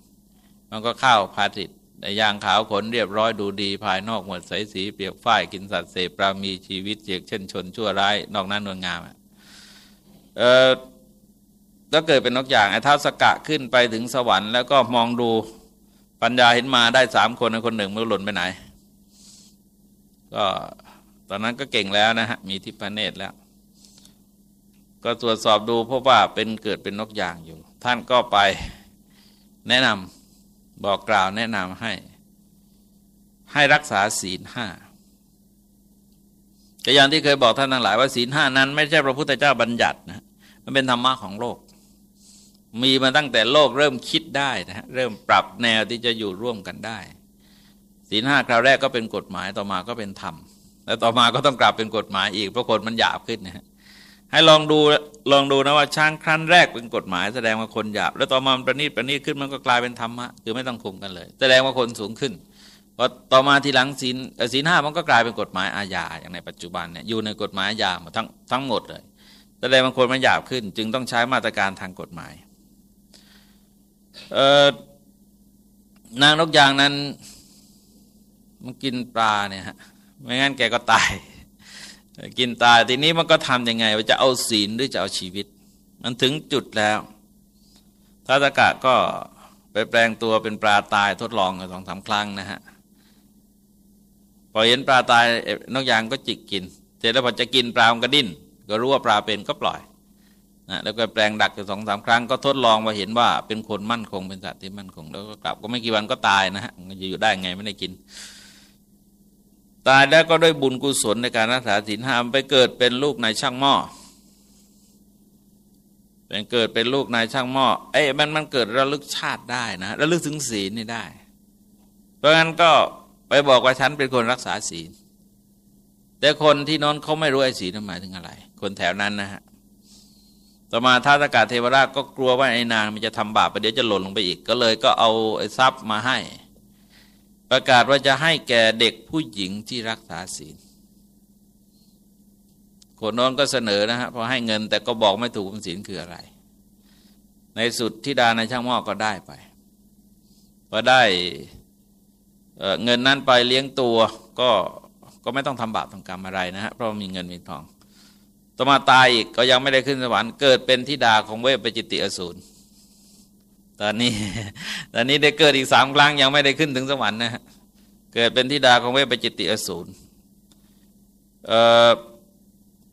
มันก็เข้าพาสิตในยางขาวขนเรียบร้อยดูดี ภายนอกหมดใสสีเปียกฝ้ายกินสัตว์เสพปรามีชีวิตเจียกเช่นชนชั่วร้าย นอกนั้นนวลงามเออแล้วเกิดเป็นนกอย่างไอ้ท้าสกะขึ้นไปถึงสวรรค์แล้วก็มองดูปัญญาเห็นมาได้สามคนคนหนึ่งมันหล่นไปไหน ก็ ตอนนั้นก็เก่งแล้วนะฮะมีทิพเนตรแล้ว ก็ตรวจสอบดูพบว่าเป็นเกิดเป็นนกยางอยู่ ท่านก็ไปแนะนำบอกกล่าวแนะนำให้ ให้รักษาศีลห้าก็อย่างที่เคยบอกท่านทั้งหลายว่าศีลห้านั้น ไม่ใช่พระพุทธเจ้าบัญญัตินะมันเป็นธรรมะของโลก มีมาตั้งแต่โลกเริ่มคิดได้นะฮะเริ่มปรับแนวที่จะอยู่ร่วมกันได้ศีลห้าคราวแรกก็เป็นกฎหมายต่อมาก็เป็นธรรม แล้วต่อมาก็ต้องกลับเป็นกฎหมายอีกเพราะคนมันหยาบขึ้นนะฮะให้ลองดูลองดูนะว่าช้างครั้นแรกเป็นกฎหมายแสดงว่าคนหยาบ แล้วต่อมามันประณีตประณีตขึ้นมันก็กลายเป็นธรรมะคือไม่ต้องคุมกันเลย แสดงว่าคนสูงขึ้นพอต่อมาทีหลังศีลศีลห้ามันก็กลายเป็นกฎหมายอาญาอย่างในปัจจุบันเนี่ยอยู่ในกฎหมายอาญาหมดทั้งทั้งหมดเลยแสดงว่าคนมันหยาบขึ้น จึงต้องใช้มาตรการทางกฎหมายนางนกยางนั้นมันกินปลาเนี่ยฮะ ไม่งั้นแกก็ตาย กินตายทีนี้มันก็ทำยังไงว่าจะเอาศีลหรือจะเอาชีวิต มันถึงจุดแล้วท้าตกะก็ไปแปลงตัวเป็นปลาตายทดลองกันสองสาครั้งนะฮะพอเห็นปลาตายนกยางก็จิกกินเสร็จแล้วพอจะกินปลามันก็ดิ้นก็รู้ว่าปลาเป็นก็ปล่อยนะแล้วก็แปลงดักอยู่สองสามครั้งก็ทดลองมาเห็นว่าเป็นคนมั่นคงเป็นสัตว์ที่มั่นคง แล้วก็กลับก็ไม่กี่วันก็ตายนะฮะจะอยู่ได้ไงไม่ได้กิน ตายแล้วก็ด้วยบุญกุศลในการรักษาศีลห้ามไปเกิดเป็นลูกนายช่างหม้อเป็นเกิดเป็นลูกนายช่างหม้อเอ้มันมันเกิดระลึกชาติได้นะระลึกถึงศีลนี่ได้ เพราะงั้นก็ไปบอกว่าฉันเป็นคนรักษาศีล แต่คนที่นอนเขาไม่รู้ไอ้ศีลหมายถึงอะไร คนแถวนั้นนะฮะต่อมาท้าตากาเทวราชก็กลัวว่าไอ้นางมันจะทำบาปไปเดี๋ยวจะหล่นลงไปอีกก็เลยก็เอาไอ้ทรัพย์มาให้ ประกาศว่าจะให้แก่เด็กผู้หญิงที่รักษาศีลคนนอนก็เสนอนะฮะพอให้เงินแต่ก็บอกไม่ถูกศีลคืออะไร ในสุดที่ดาในช่างหม้อก็ได้ไปพอได้เงินนั้นไปเลี้ยงตัวก็ก็ไม่ต้องทำบาปทำกรรมอะไรนะฮะเพราะมีเงินมีทองต่อมาตายอีกก็ยังไม่ได้ขึ้นสวรรค์เกิดเป็นธิดาของเวปจิติอสูร ตอนนี้ ตอนนี้ได้เกิดอีกสามครั้งยังไม่ได้ขึ้นถึงสวรรค์นะฮะเกิดเป็นธิดาของเวปจิตติอสูร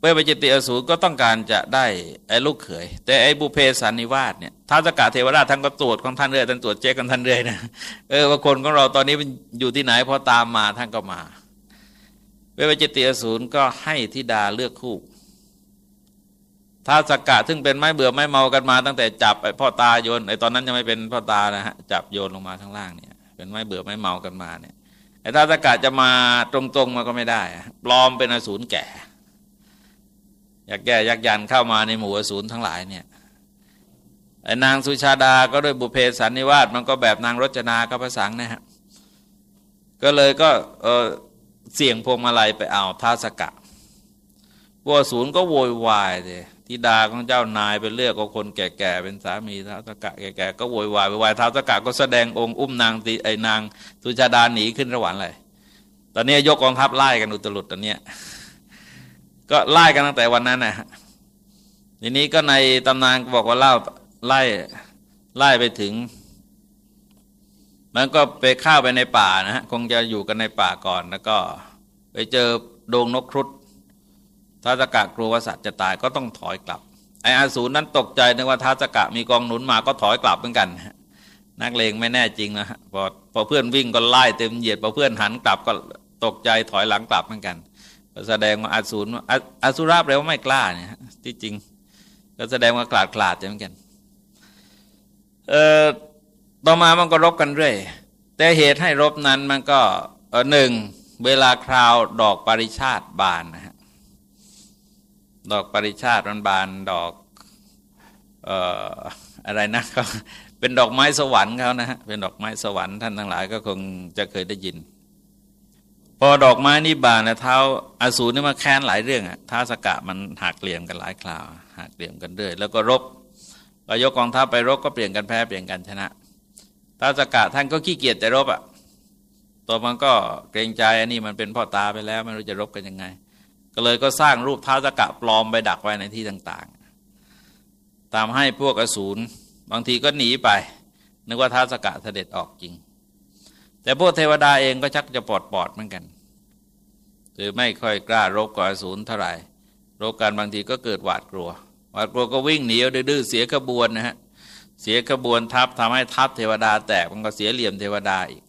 เวปจิตติอสูรก็ต้องการจะได้ไอ้ลูกเขย แต่ไอ้บุเพสันนิวาสเนี่ยท้าวสกาเทวราชท่านก็ตรวจของท่านเรื่อยท่านตรวจเจ๊กันท่านเรื่อยนะเออว่าคนของเราตอนนี้มันอยู่ที่ไหนพอตามมาท่านก็มา เวปจิติอสูรก็ให้ธิดาเลือกคู่ ท้าสกกะซึ่งเป็นไม้เบื่อไม้เมากันมา ตั้งแต่จับไอ้พ่อตาโยนไอ้ตอนนั้นยังไม่เป็นพ่อตานะฮะจับโยนลงมาข้างล่างเนี่ย เป็นไม้เบื่อไม้เมากันมาเนี่ยไอ้ท้าสกกะจะมาตรงๆมาก็ไม่ได้ ปลอมเป็นอสูรแก่อยากแก่ยักยันเข้ามาในหมู่อสูรทั้งหลายเนี่ยไอ้นางสุชาดาก็ด้วยบุเพสันนิวาสมันก็แบบนางรจนากับพระสังนะฮะก็เลยก็เออเสี่ยงพวงมาลัยไปเอาท้าสกะวัวศูนย์ก็โวยวายเลย ธิดาของเจ้านายไปเลือกเอาคนแก่ๆเป็นสามีท้าวสกะแก่ๆก็โวยวายโวยวายท้าวสกะก็แสดงองค์อุ้มนางตีไอนางสุชาดาหนีขึ้นระหว่างเลยตอนนี้ยกกองทัพไล่กันอุตลุดตอนนี้ก็ไล่กันตั้งแต่วันนั้นนะทีนี้ก็ในตำนานบอกว่าเล่าไล่ไล่ไปถึง มันก็ไปเข้าไปในป่านะฮะคงจะอยู่กันในป่าก่อนแล้วก็ ไปเจอโดงนกครุฑ ท้าสกะกลัวว่าสัตว์จะตายก็ต้องถอยกลับ ไอ้อาสูรนั้นตกใจนึกว่าท้าสกะมีกองหนุนมาก็ถอยกลับเหมือนกัน นักเลงไม่แน่จริงนะพอพอเพื่อนวิ่งก็ไล่เต็มเหยียดพอเพื่อนหันกลับก็ตกใจถอยหลังกลับเหมือนกันแสดงว่าอาสูรอาสูราแปลว่าไม่กล้าเนี่ยที่จริง ก็แสดงว่ากลาดกลาดเหมือนกันเอ่อต่อมามันก็รบกันเรื่อยแต่เหตุให้รบนั้นมันก็หนึ่งเวลาคราวดอกปริชาติบานนะฮะ ดอกปริชาติมันบานดอกเอ่ออะไรนะก็เป็นดอกไม้สวรรค์เขานะฮะเป็นดอกไม้สวรรค์ท่านทั้งหลายก็คงจะเคยได้ยิน พอดอกไม้นี่บานนะเท้าอาสูรนี่มาแค้นหลายเรื่องอะท้าสกะมันหักเหลี่ยมกันหลายคราวหักเหลี่ยมกันเรื่อยแล้วก็รบก็ยกกองทัพไปรบก็เปลี่ยนกันแพ้เปลี่ยนกันชนะท้าสกะท่านก็ขี้เกียจแต่รบอะตัวมันก็เกรงใจอันนี้มันเป็นพ่อตาไปแล้วไม่รู้จะรบกันยังไง ก็เลยก็สร้างรูปท้าสกะปลอมไปดักไว้ในที่ต่างๆ ตามให้พวกอสูรบางทีก็หนีไป นึกว่าท้าสกะเสด็จออกจริง แต่พวกเทวดาเองก็ชักจะปลอดปอดเหมือนกันคือไม่ค่อยกล้ารบกับอสูรเท่าไหร่รบกันบางทีก็เกิดหวาดกลัว หวาดกลัวก็วิ่งหนีดื้อเสียขบวนนะฮะเสียขบวนทัพทำให้ทัพเทวดาแตกมันก็เสียเหลี่ยมเทวดาอีก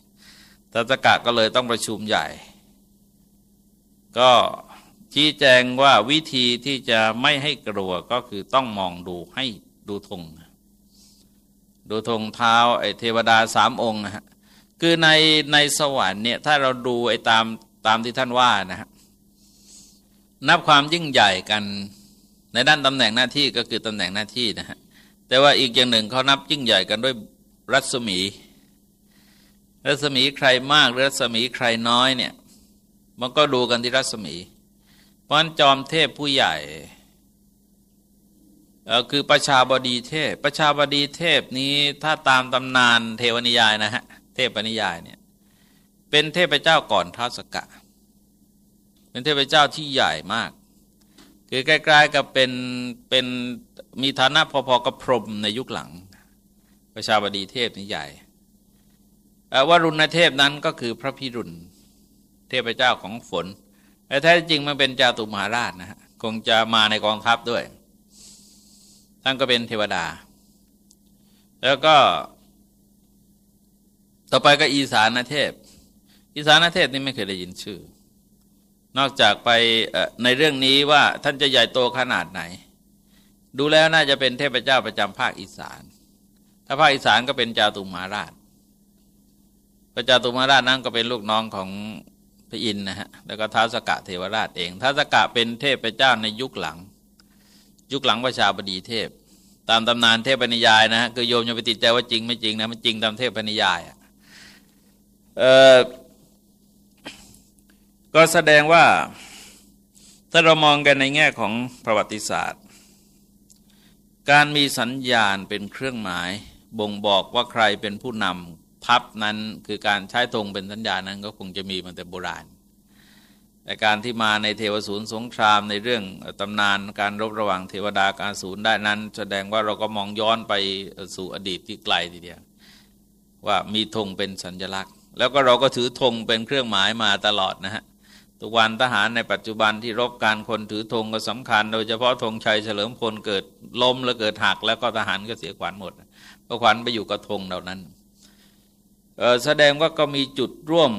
ท้าสกะก็เลยต้องประชุมใหญ่ ก็ ชี้แจงว่าวิธีที่จะไม่ให้กลัวก็คือต้องมองดูให้ดูธงดูธงเท้าไอ้เทวดาสามองค์นะฮะคือในในสวรรค์เนี่ยถ้าเราดูไอ้ตามตามที่ท่านว่านะฮะนับความยิ่งใหญ่กันในด้านตำแหน่งหน้าที่ก็คือตำแหน่งหน้าที่นะฮะแต่ว่าอีกอย่างหนึ่งเขานับยิ่งใหญ่กันด้วยรัศมี รัศมีใครมากรัศมีใครน้อยเนี่ยมันก็ดูกันที่รัศมี ราะจอมเทพผู้ใหญ่คือประชาบดีเทพ ประชาบดีเทพนี้ถ้าตามตำนานเทวนิยายนะฮะเทพนิยายเนี่ยเป็นเทพเจ้าก่อนท้าสกะ เป็นเทพเจ้าที่ใหญ่มาก คือใกล้ๆกับเป็นเป็นมีฐานะพอๆกับพรหมในยุคหลัง ประชาบดีเทพนี่ใหญ่วรุณเทพนั้นก็คือพระพิรุณเทพเจ้าของฝน แต่แท้จริงมันเป็นจาตุมหาราชนะฮะคงจะมาในกองทัพด้วยท่านก็เป็นเทวดา แล้วก็ ต่อไปก็อีสานเทพ อีสานเทพนี่ไม่เคยได้ยินชื่อ นอกจากไปในเรื่องนี้ว่าท่านจะใหญ่โตขนาดไหน ดูแล้วน่าจะเป็นเทพเจ้าประจำภาคอีสาน ถ้าภาคอีสานก็เป็นจาตุมาราชพระจาตุมาราชนั้นก็เป็นลูกน้องของ พระอินทร์นะฮะแล้วก็ท้าวสกะเทวราชเองท้าวสกะเป็นเทพเจ้าในยุคหลัง ยุคหลังประชาบดีเทพ ตามตำนานเทพนิยายนะฮะคือโยมจะไปติดใจว่าจริงไม่จริงนะมันจริงตามเทพนิยายเอะก็แสดงว่าถ้าเรามองกันในแง่ของประวัติศาสตร์ การมีสัญญาณเป็นเครื่องหมาย บ่งบอกว่าใครเป็นผู้นำ ทัพนั้นคือการใช้ธงเป็นสัญญานั้นก็คงจะมีมาแต่โบราณ แต่การที่มาในเทวศูนย์สงครามในเรื่องตำนานการรบระหว่างเทวดาการศูนย์ได้นั้น แสดงว่าเราก็มองย้อนไปสู่อดีตที่ไกลทีเดียวว่ามีธงเป็นสัญลักษณ์ แล้วก็เราก็ถือธงเป็นเครื่องหมายมาตลอดนะฮะทุกวันทหารในปัจจุบันที่รบการคนถือธงก็สำคัญ โดยเฉพาะธงชัยเฉลิมพลเกิดล้มแล้วเกิดหัก แล้วก็ทหารก็เสียขวัญหมดก็ขวัญไปอยู่กับธงเหล่านั้น แสดงว่าก็มีจุดร่วม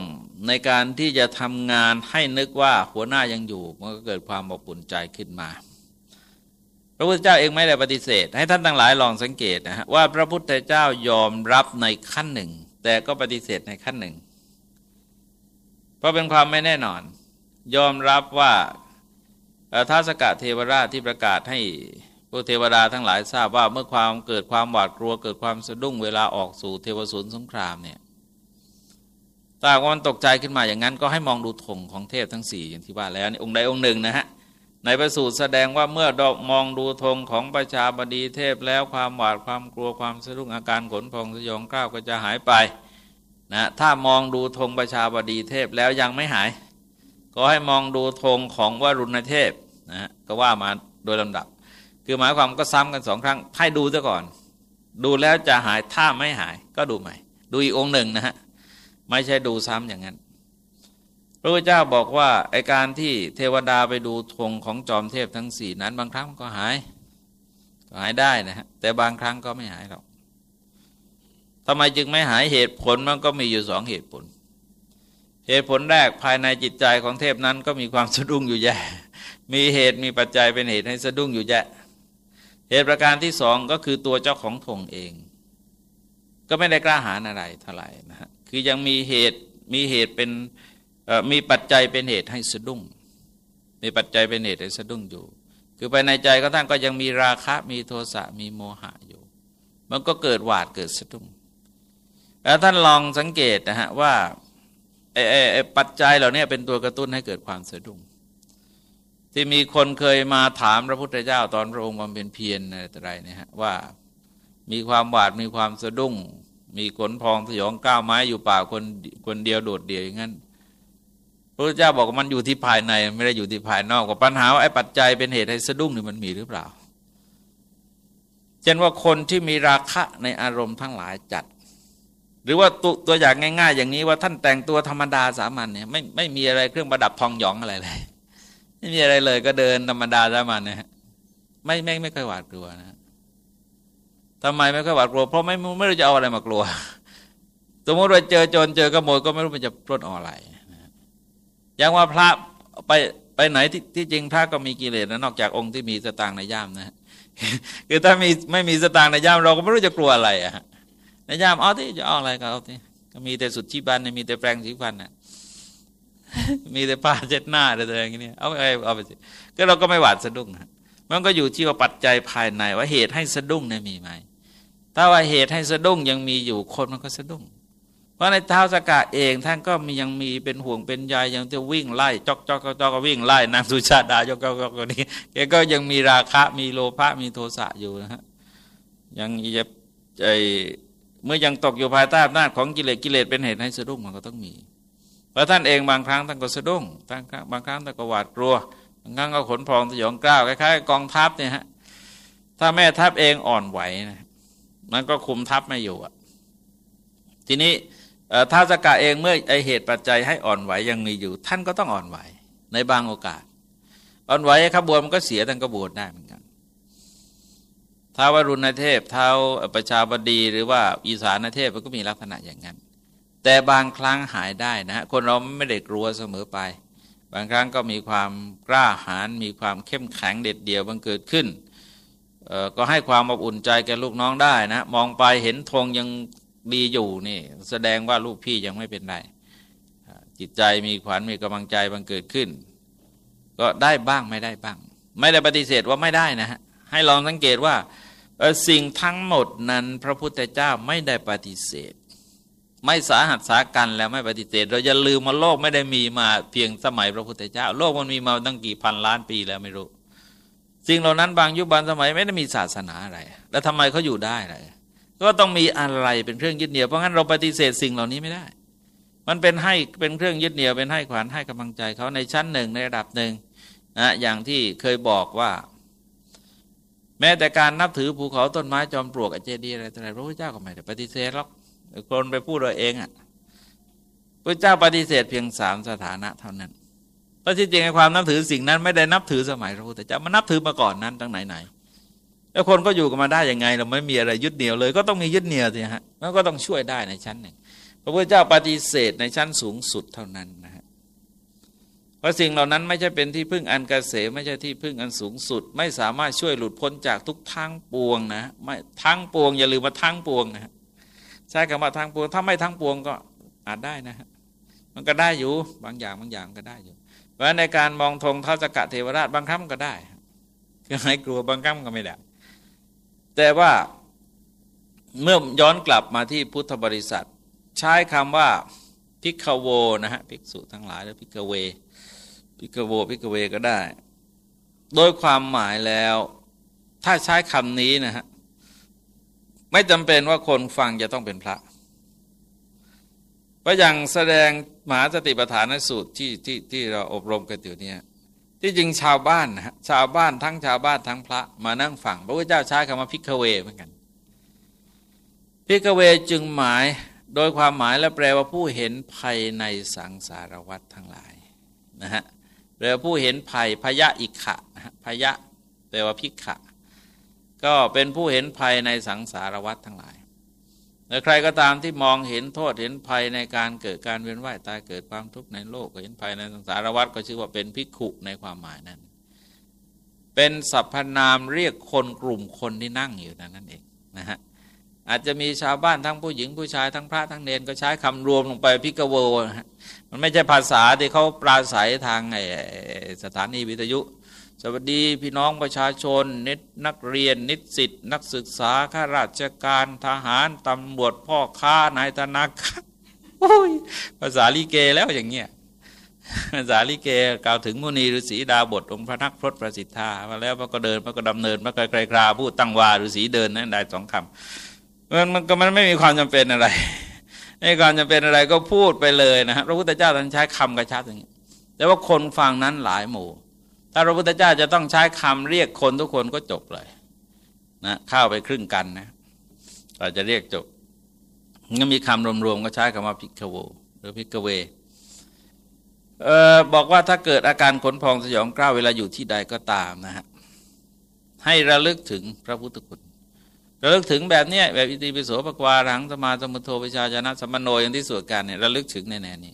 ในการที่จะทำงานให้นึกว่าหัวหน้ายังอยู่มันก็เกิดความอบอุ่นใจขึ้นมา พระพุทธเจ้าเองไม่ได้ปฏิเสธ ให้ท่านทั้งหลายลองสังเกตนะฮะว่าพระพุทธเจ้ายอมรับในขั้นหนึ่ง แต่ก็ปฏิเสธในขั้นหนึ่ง เพราะเป็นความไม่แน่นอน ยอมรับว่าท้าสกะเทวราชที่ประกาศให้พวกเทวดาทั้งหลายทราบว่าเมื่อความเกิดความหวาดกลัวเกิดความสะดุ้งเวลาออกสู่เทวสูนสงครามเนี่ย ถ้าว่ามันตกใจขึ้นมาอย่างนั้น ก็ให้มองดูธงของเทพทั้งสี่อย่างที่ว่าแล้วนี่องค์ใดองค์หนึ่งนะฮะในประสูตรแสดงว่าเมื่อดอกมองดูธงของประชาบดีเทพแล้วความหวาดความกลัวความสะดุ้งอาการขนพองสยองกล้าวก็จะหายไปนะถ้ามองดูธงประชาบดีเทพแล้วยังไม่หาย ก็ให้มองดูธงของวรุณเทพนะก็ว่ามาโดยลำดับ คือหมายความก็ซ้ำกันสองครั้งให้ดูซะก่อน ดูแล้วจะหายถ้าไม่หายก็ดูใหม่ ดูอีกองค์หนึ่งนะฮะ ไม่ใช่ดูซ้ำอย่างนั้น พระพุทธเจ้าบอกว่าไอการที่เทวดาไปดูธงของจอมเทพทั้งสี่นั้น บางครั้งก็หายก็หายได้นะฮะแต่บางครั้งก็ไม่หายหรอกทำไมจึงไม่หายเหตุผลมันก็มีอยู่สองเหตุผล เหตุผลแรกภายในจิตใจของเทพนั้นก็มีความสะดุ้งอยู่แย่มีเหตุมีปัจจัยเป็นเหตุให้สะดุ้งอยู่แย่เหตุประการที่สองก็คือตัวเจ้าของธงเอง ก็ไม่ได้กล้าหาญอะไรเท่าไหร่นะฮะ คือยังมีเหตุมีเหตุเป็นมีปัจจัยเป็นเหตุให้สะดุ้ง มีปัจจัยเป็นเหตุให้สะดุ้งอยู่ คือภายในใจก็ท่านก็ยังมีราคะมีโทสะมีโมหะอยู่ มันก็เกิดหวาดเกิดสะดุ้งแล้วท่านลองสังเกตนะฮะว่าไอ้ไอ้ปัจจัยเหล่านี้เป็นตัวกระตุ้นให้เกิดความสะดุ้งที่มีคนเคยมาถามพระพุทธเจ้าตอนพระองค์บำเพ็ญเพียรอะไรเนี่ยฮะว่ามีความหวาดมีความสะดุ้ง มีขนพองสยองก้าวไม้อยู่ป่าคนคนเดียวโดดเดี่ยวอย่างนั้นพระพุทธเจ้าบอกว่ามันอยู่ที่ภายในไม่ได้อยู่ที่ภายนอกกับปัญหาว่าไอ้ปัจจัยเป็นเหตุให้สะดุ้งนี่มันมีหรือเปล่าเช่นว่าคนที่มีราคะในอารมณ์ทั้งหลายจัด หรือว่าตัวตัวอย่างง่าย ๆ อย่างนี้ว่าท่านแต่งตัวธรรมดาสามัญเนี่ยไม่ไม่มีอะไรเครื่องประดับทองหยองอะไรเลย ไม่มีอะไรเลยก็เดินธรรมดาสามัญเนี่ยไม่ไม่ไม่ค่อยหวาดกลัวนะ ทำไมไม่ค่อยหวาดกลัวเพราะไม่ไม่รู้จะเอาอะไรมากลัว สมมติว่าเจอโจรเจอขโมยก็ไม่รู้มันจะปล้นอะไรอย่างว่าพระไปไปไหนที่ที่จริงพระก็มีกิเลสนะนอกจากองค์ที่มีสตางในย่ามนะคือถ้ามีไม่มีสตางในย่ามเราก็ไม่รู้จะกลัวอะไรอะนยยามเอาที่จะเอาอะไรก็เอาที่ก็มีแต่สุดชีบันมีแต่แปลงสีฟันน่ะมีแต่ผ้าเช็ดหน้าอะไรอย่างเงี้ยเอาไปเอาไปสิก็เราก็ไม่หวาดสะดุ้งมันก็อยู่ที่ว่าปัจจัยภายในว่าเหตุให้สะดุ้งเนี่ยมีไหม ถ้าว่าเหตุให้สะดุ้งยังมีอยู่คนมันก็สะดุ้ง เพราะในเท้าสกะเองท่านก็มียังมีเป็นห่วงเป็นใยยังจะวิ่งไล่จอกจอกจอกก็วิ่งไล่นางสุชาดายกจอกจอกนี้แกก็ยังมีราคะมีโลภะมีโทสะอยู่นะฮะยังจะไอเมื่อยังตกอยู่ภายใต้อำนาจของกิเลสกิเลสเป็นเหตุให้สะดุ้งมันก็ต้องมีเพราะท่านเองบางครั้งท่านก็สะดุ้งบางครั้งท่านก็หวาดกลัวบางครั้งก็ขนพองสยองกล้าวคล้ายๆกองทัพเนี่ยฮะถ้าแม่ทัพเองอ่อนไหวนะ มันก็คุมทัพไม่อยู่อะทีนี้ท้าสกะเองเมื่อไอเหตุปัจจัยให้อ่อนไหวยังมีอยู่ ท่านก็ต้องอ่อนไหว ในบางโอกาส อ่อนไหวขบวนมันก็เสียท่านก็บวชได้เหมือนกันท้าวรุณเทพท้าวประชาบดีหรือว่าอีสานเทพมันก็มีลักษณะอย่างนั้น แต่บางครั้งหายได้นะ คนเราไม่ได้กลัวเสมอไป บางครั้งก็มีความกล้าหาญมีความเข้มแข็งเด็ดเดี่ยวบังเกิดขึ้น ก็ให้ความอบอุ่นใจแก่ลูกน้องได้นะ มองไปเห็นธงยังดีอยู่นี่ แสดงว่าลูกพี่ยังไม่เป็นไรจิตใจมีขวัญมีกำลังใจบังเกิดขึ้น ก็ได้บ้างไม่ได้บ้าง ไม่ได้ปฏิเสธว่าไม่ได้นะฮะให้ลองสังเกตว่าสิ่งทั้งหมดนั้นพระพุทธเจ้าไม่ได้ปฏิเสธ ไม่สาหัสสากันแล้วไม่ปฏิเสธ เราอย่าลืมมาโลกไม่ได้มีมาเพียงสมัยพระพุทธเจ้า โลกมันมีมาตั้งกี่พันล้านปีแล้วไม่รู้ สิ่งเหล่านั้นบางยุคบางสมัยไม่ได้มีศาสนาอะไร แล้วทำไมเขาอยู่ได้เลยก็ต้องมีอะไรเป็นเครื่องยึดเหนี่ยวเพราะงั้นเราปฏิเสธสิ่งเหล่านี้ไม่ได้ มันเป็นให้เป็นเครื่องยึดเหนี่ยวเป็นให้ขวัญให้กำลังใจเขาในชั้นหนึ่งในระดับหนึ่งนะอย่างที่เคยบอกว่า แม้แต่การนับถือภูเขาต้นไม้จอมปลวกอเจดีย์อะไรต่ออะไรพระพุทธเจ้าก็ไม่ได้ปฏิเสธหรอกคนไปพูดเราเองอะพระเจ้าปฏิเสธเพียงสามสถานะเท่านั้น พราะที่จริงความนับถือสิ่งนั้นไม่ได้นับถือสมัยพระพุทธเจ้ามันนับถือมาก่อนนั้นตั้งไหนไหนแล้วคนก็อยู่กันมาได้ยังไง เราไม่มีอะไรยึดเหนี่ยวเลย ก็ต้องมียึดเหนี่ยวสิฮะแล้วก็ต้องช่วยได้ในชั้นหนึ่งพระพุทธเจ้าปฏิเสธในชั้นสูงสุดเท่านั้นนะฮะเพราะสิ่งเหล่านั้นไม่ใช่เป็นที่พึ่งอันกเกษมไม่ใช่ที่พึ่งอันสูงสุด ไม่สามารถช่วยหลุดพ้นจากทุกทั้งปวงนะไม่ทั้งปวง อย่าลืมว่าทั้งปวงนะใช้คำว่าทั้งปวง ถ้าไม่ทั้งปวงก็อาจได้นะฮะมันก็ได้อยู่บางอย่างบางอย่างก็ได้อยู่ เพราะในการมองธงเท้าสกะเทวราชบางครั้งก็ได้คือให้กลัวบางครั้งก็ไม่ได้ แต่ว่าเมื่อย้อนกลับมาที่พุทธบริษัท ใช้คำว่าภิกขโวนะฮะภิกษุทั้งหลายหรือภิกขเวภิกขโวภิกขเวก็ได้ โดยความหมายแล้วถ้าใช้คำนี้นะฮะไม่จำเป็นว่าคนฟังจะต้องเป็นพระ เพราะอย่างแสดงมหาสติปัฏฐานสูตรที่ที่ที่เราอบรมกันอยู่เนี่ยที่จริงชาวบ้านนะชาวบ้านทั้งชาวบ้านทั้งพระมานั่งฟังพระพุทธเจ้าใช้คำว่าภิกขเวเหมือนกันพิกเวจึงหมายโดยความหมายและแปลว่าผู้เห็นภัยในสังสารวัฏทั้งหลายนะฮะแปลว่าผู้เห็นภัยพยะอิขะนะฮะพยะแปลว่าพิกขะ ก็เป็นผู้เห็นภัยในสังสารวัฏทั้งหลาย แต่ใครก็ตามที่มองเห็นโทษเห็นภัยในการเกิดการเวียนว่ายตายเกิดความทุกข์ในโลกเห็นภัยในสังสารวัฏก็ชื่อว่าเป็นพิกขุในความหมายนั้น เป็นสรรพนามเรียกคนกลุ่มคนที่นั่งอยู่นั่นเองนะฮะอาจจะมีชาวบ้านทั้งผู้หญิงผู้ชายทั้งพระทั้งเนนก็ใช้คำรวมลงไปพิกเวนะฮะมันไม่ใช่ภาษาที่เขาปราศัยทางไอสถานีวิทยุ สวัสดีพี่น้องประชาชนนินักเรียนนิสิตนักศึกษาข้าราชการทหารตำรวจพ่อค้านายธนาคารภาษาลิเกแล้วอย่างเงี้ยภาษาลิเกกล่าวถึงมุนีฤาษีดาบทองค์พระนักพรตประสิทธามาแล้วพระก็เดินพระก็ดำเนินพระก็ไกลคราพูดตั้งวาฤาษีเดินนั่นได้สองคำมันมันก็มันไม่มีความจำเป็นอะไรไม่มีความจำเป็นอะไรก็พูดไปเลยนะพระพุทธเจ้าท่านใช้คำกระชับอย่างนี้แต่ว่าคนฟังนั้นหลายหมู่ ถ้าพระพุทธเจ้าจะต้องใช้คำเรียกคนทุกคนก็จบเลยนะเข้าไปครึ่งกันนะเราจะเรียกจบงั้นมีคำรวมๆก็ใช้คำว่าพิกโวหรือพิกเวออบอกว่าถ้าเกิดอาการขนพองสยองกล้าวเวลาอยู่ที่ใดก็ตามนะฮะให้ระลึกถึงพระพุทธคุณระลึกถึงแบบนี้แบบอิติปิโสปกวารังสมาสมุทโธวิชาชนะสมโนอย่างที่สวดกันเนี่ยระลึกถึงแน่ๆนี้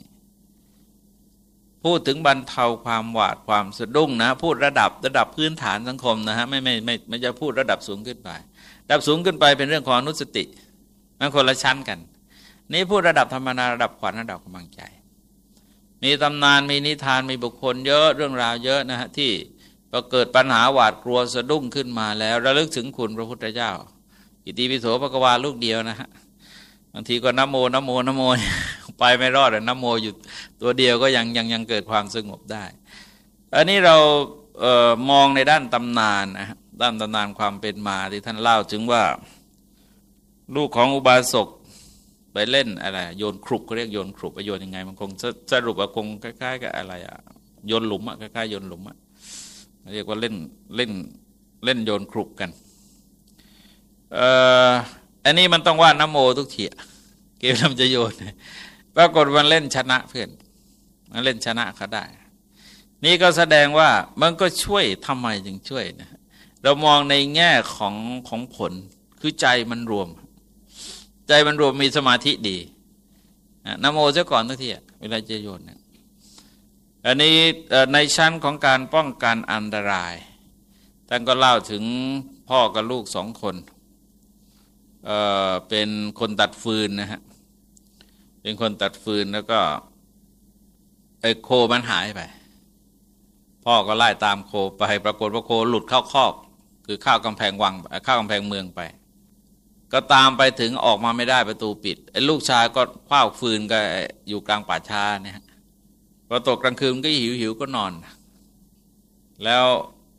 พูดถึงบรรเทาความหวาดความสะดุ้งนะ พูดระดับระดับพื้นฐานสังคมนะฮะไม่ไม่ไม่ไม่จะพูดระดับสูงขึ้นไป ระดับสูงขึ้นไปเป็นเรื่องของอนุสติมันคนละชั้นกัน นี่พูดระดับธรรมนาระดับขวัญระดับกำลังใจ มีตำนานมีนิทานมีบุคคลเยอะเรื่องราวเยอะนะฮะที่พอเกิดปัญหาหวาดกลัวสะดุ้งขึ้นมาแล้ว ระลึกถึงคุณพระพุทธเจ้า อิติปิโสภควาลูกเดียวนะฮะบางทีก็นโมนโมนโม ไปไม่รอดเลยนโมอยู่ตัวเดียวก็ยังยังยังเกิดความสงบได้ อันนี้เราเออมองในด้านตำนานนะด้านตำนานความเป็นมาที่ท่านเล่าถึงว่า ลูกของอุบาสกไปเล่นอะไรโยนครุกเขาเรียกโยนครุกโยนยังไง มันคงสรุปว่าคงคล้ายๆกับอะไรอะโยนหลุมอะคล้ายๆโยนหลุมอะเรียกว่าเล่นเล่นเล่นโยนครุกกันเอ่ออันนี้มันต้องว่านโมทุกทีเกมทำจะโยน ปรากฏมันเล่นชนะเพื่อนมันเล่นชนะเขาได้ นี่ก็แสดงว่ามันก็ช่วยทำไมจึงช่วยนะเรามองในแง่ของของผลคือใจมันรวม ใจมันรวมมีสมาธิดีนโมเสียก่อนทุกทีเวลาจะโยนเนี่ยอันนี้ในชั้นของการป้องกันอันตรายท่านก็เล่าถึงพ่อกับลูกสองคนเเป็นคนตัดฟืนนะฮะ เป็นคนตัดฟืนแล้วก็ไอ้โคมันหายไป พ่อก็ไล่ตามโคไปปรากฏว่าโคหลุดเข้าคอก คือเข้ากำแพงวังเข้ากำแพงเมืองไป ก็ตามไปถึงออกมาไม่ได้ประตูปิดไอ้ลูกชายก็คว้าฟืนก็อยู่กลางป่าช้าเนี่ยพอตกกลางคืนก็หิวหิวก็นอน แล้ว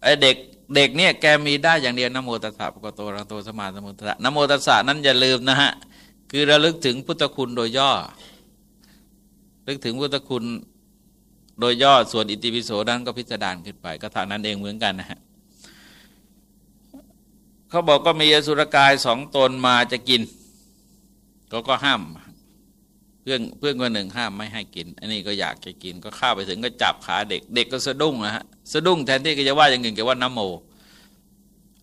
ไอ้เด็กเด็กเนี่ยแกมีได้อย่างเดียวนโมตัสสะปะกโตรังโตสมาสมุทระนโมตัสสะนั้นอย่าลืมนะฮะ คือระลึกถึงพุทธคุณโดยย่อลึกถึงพุทธคุณโดยย่อส่วนอิติปิโสนั้นก็พิจารณาขึ้นไป ก็ทางนั้นเองเหมือนกันนะฮะเขาบอกก็มีอสุรกายสองตนมาจะกิน ก็ก็ห้าม เพื่อนเพื่อนคนหนึ่งห้ามไม่ให้กิน อันนี้ก็อยากจะกิน ก็เข้าไปถึงก็จับขาเด็ก เด็กก็สะดุ้งนะฮะสะดุ้งแทนที่จะว่าอย่างอื่นแกว่าน้ำโม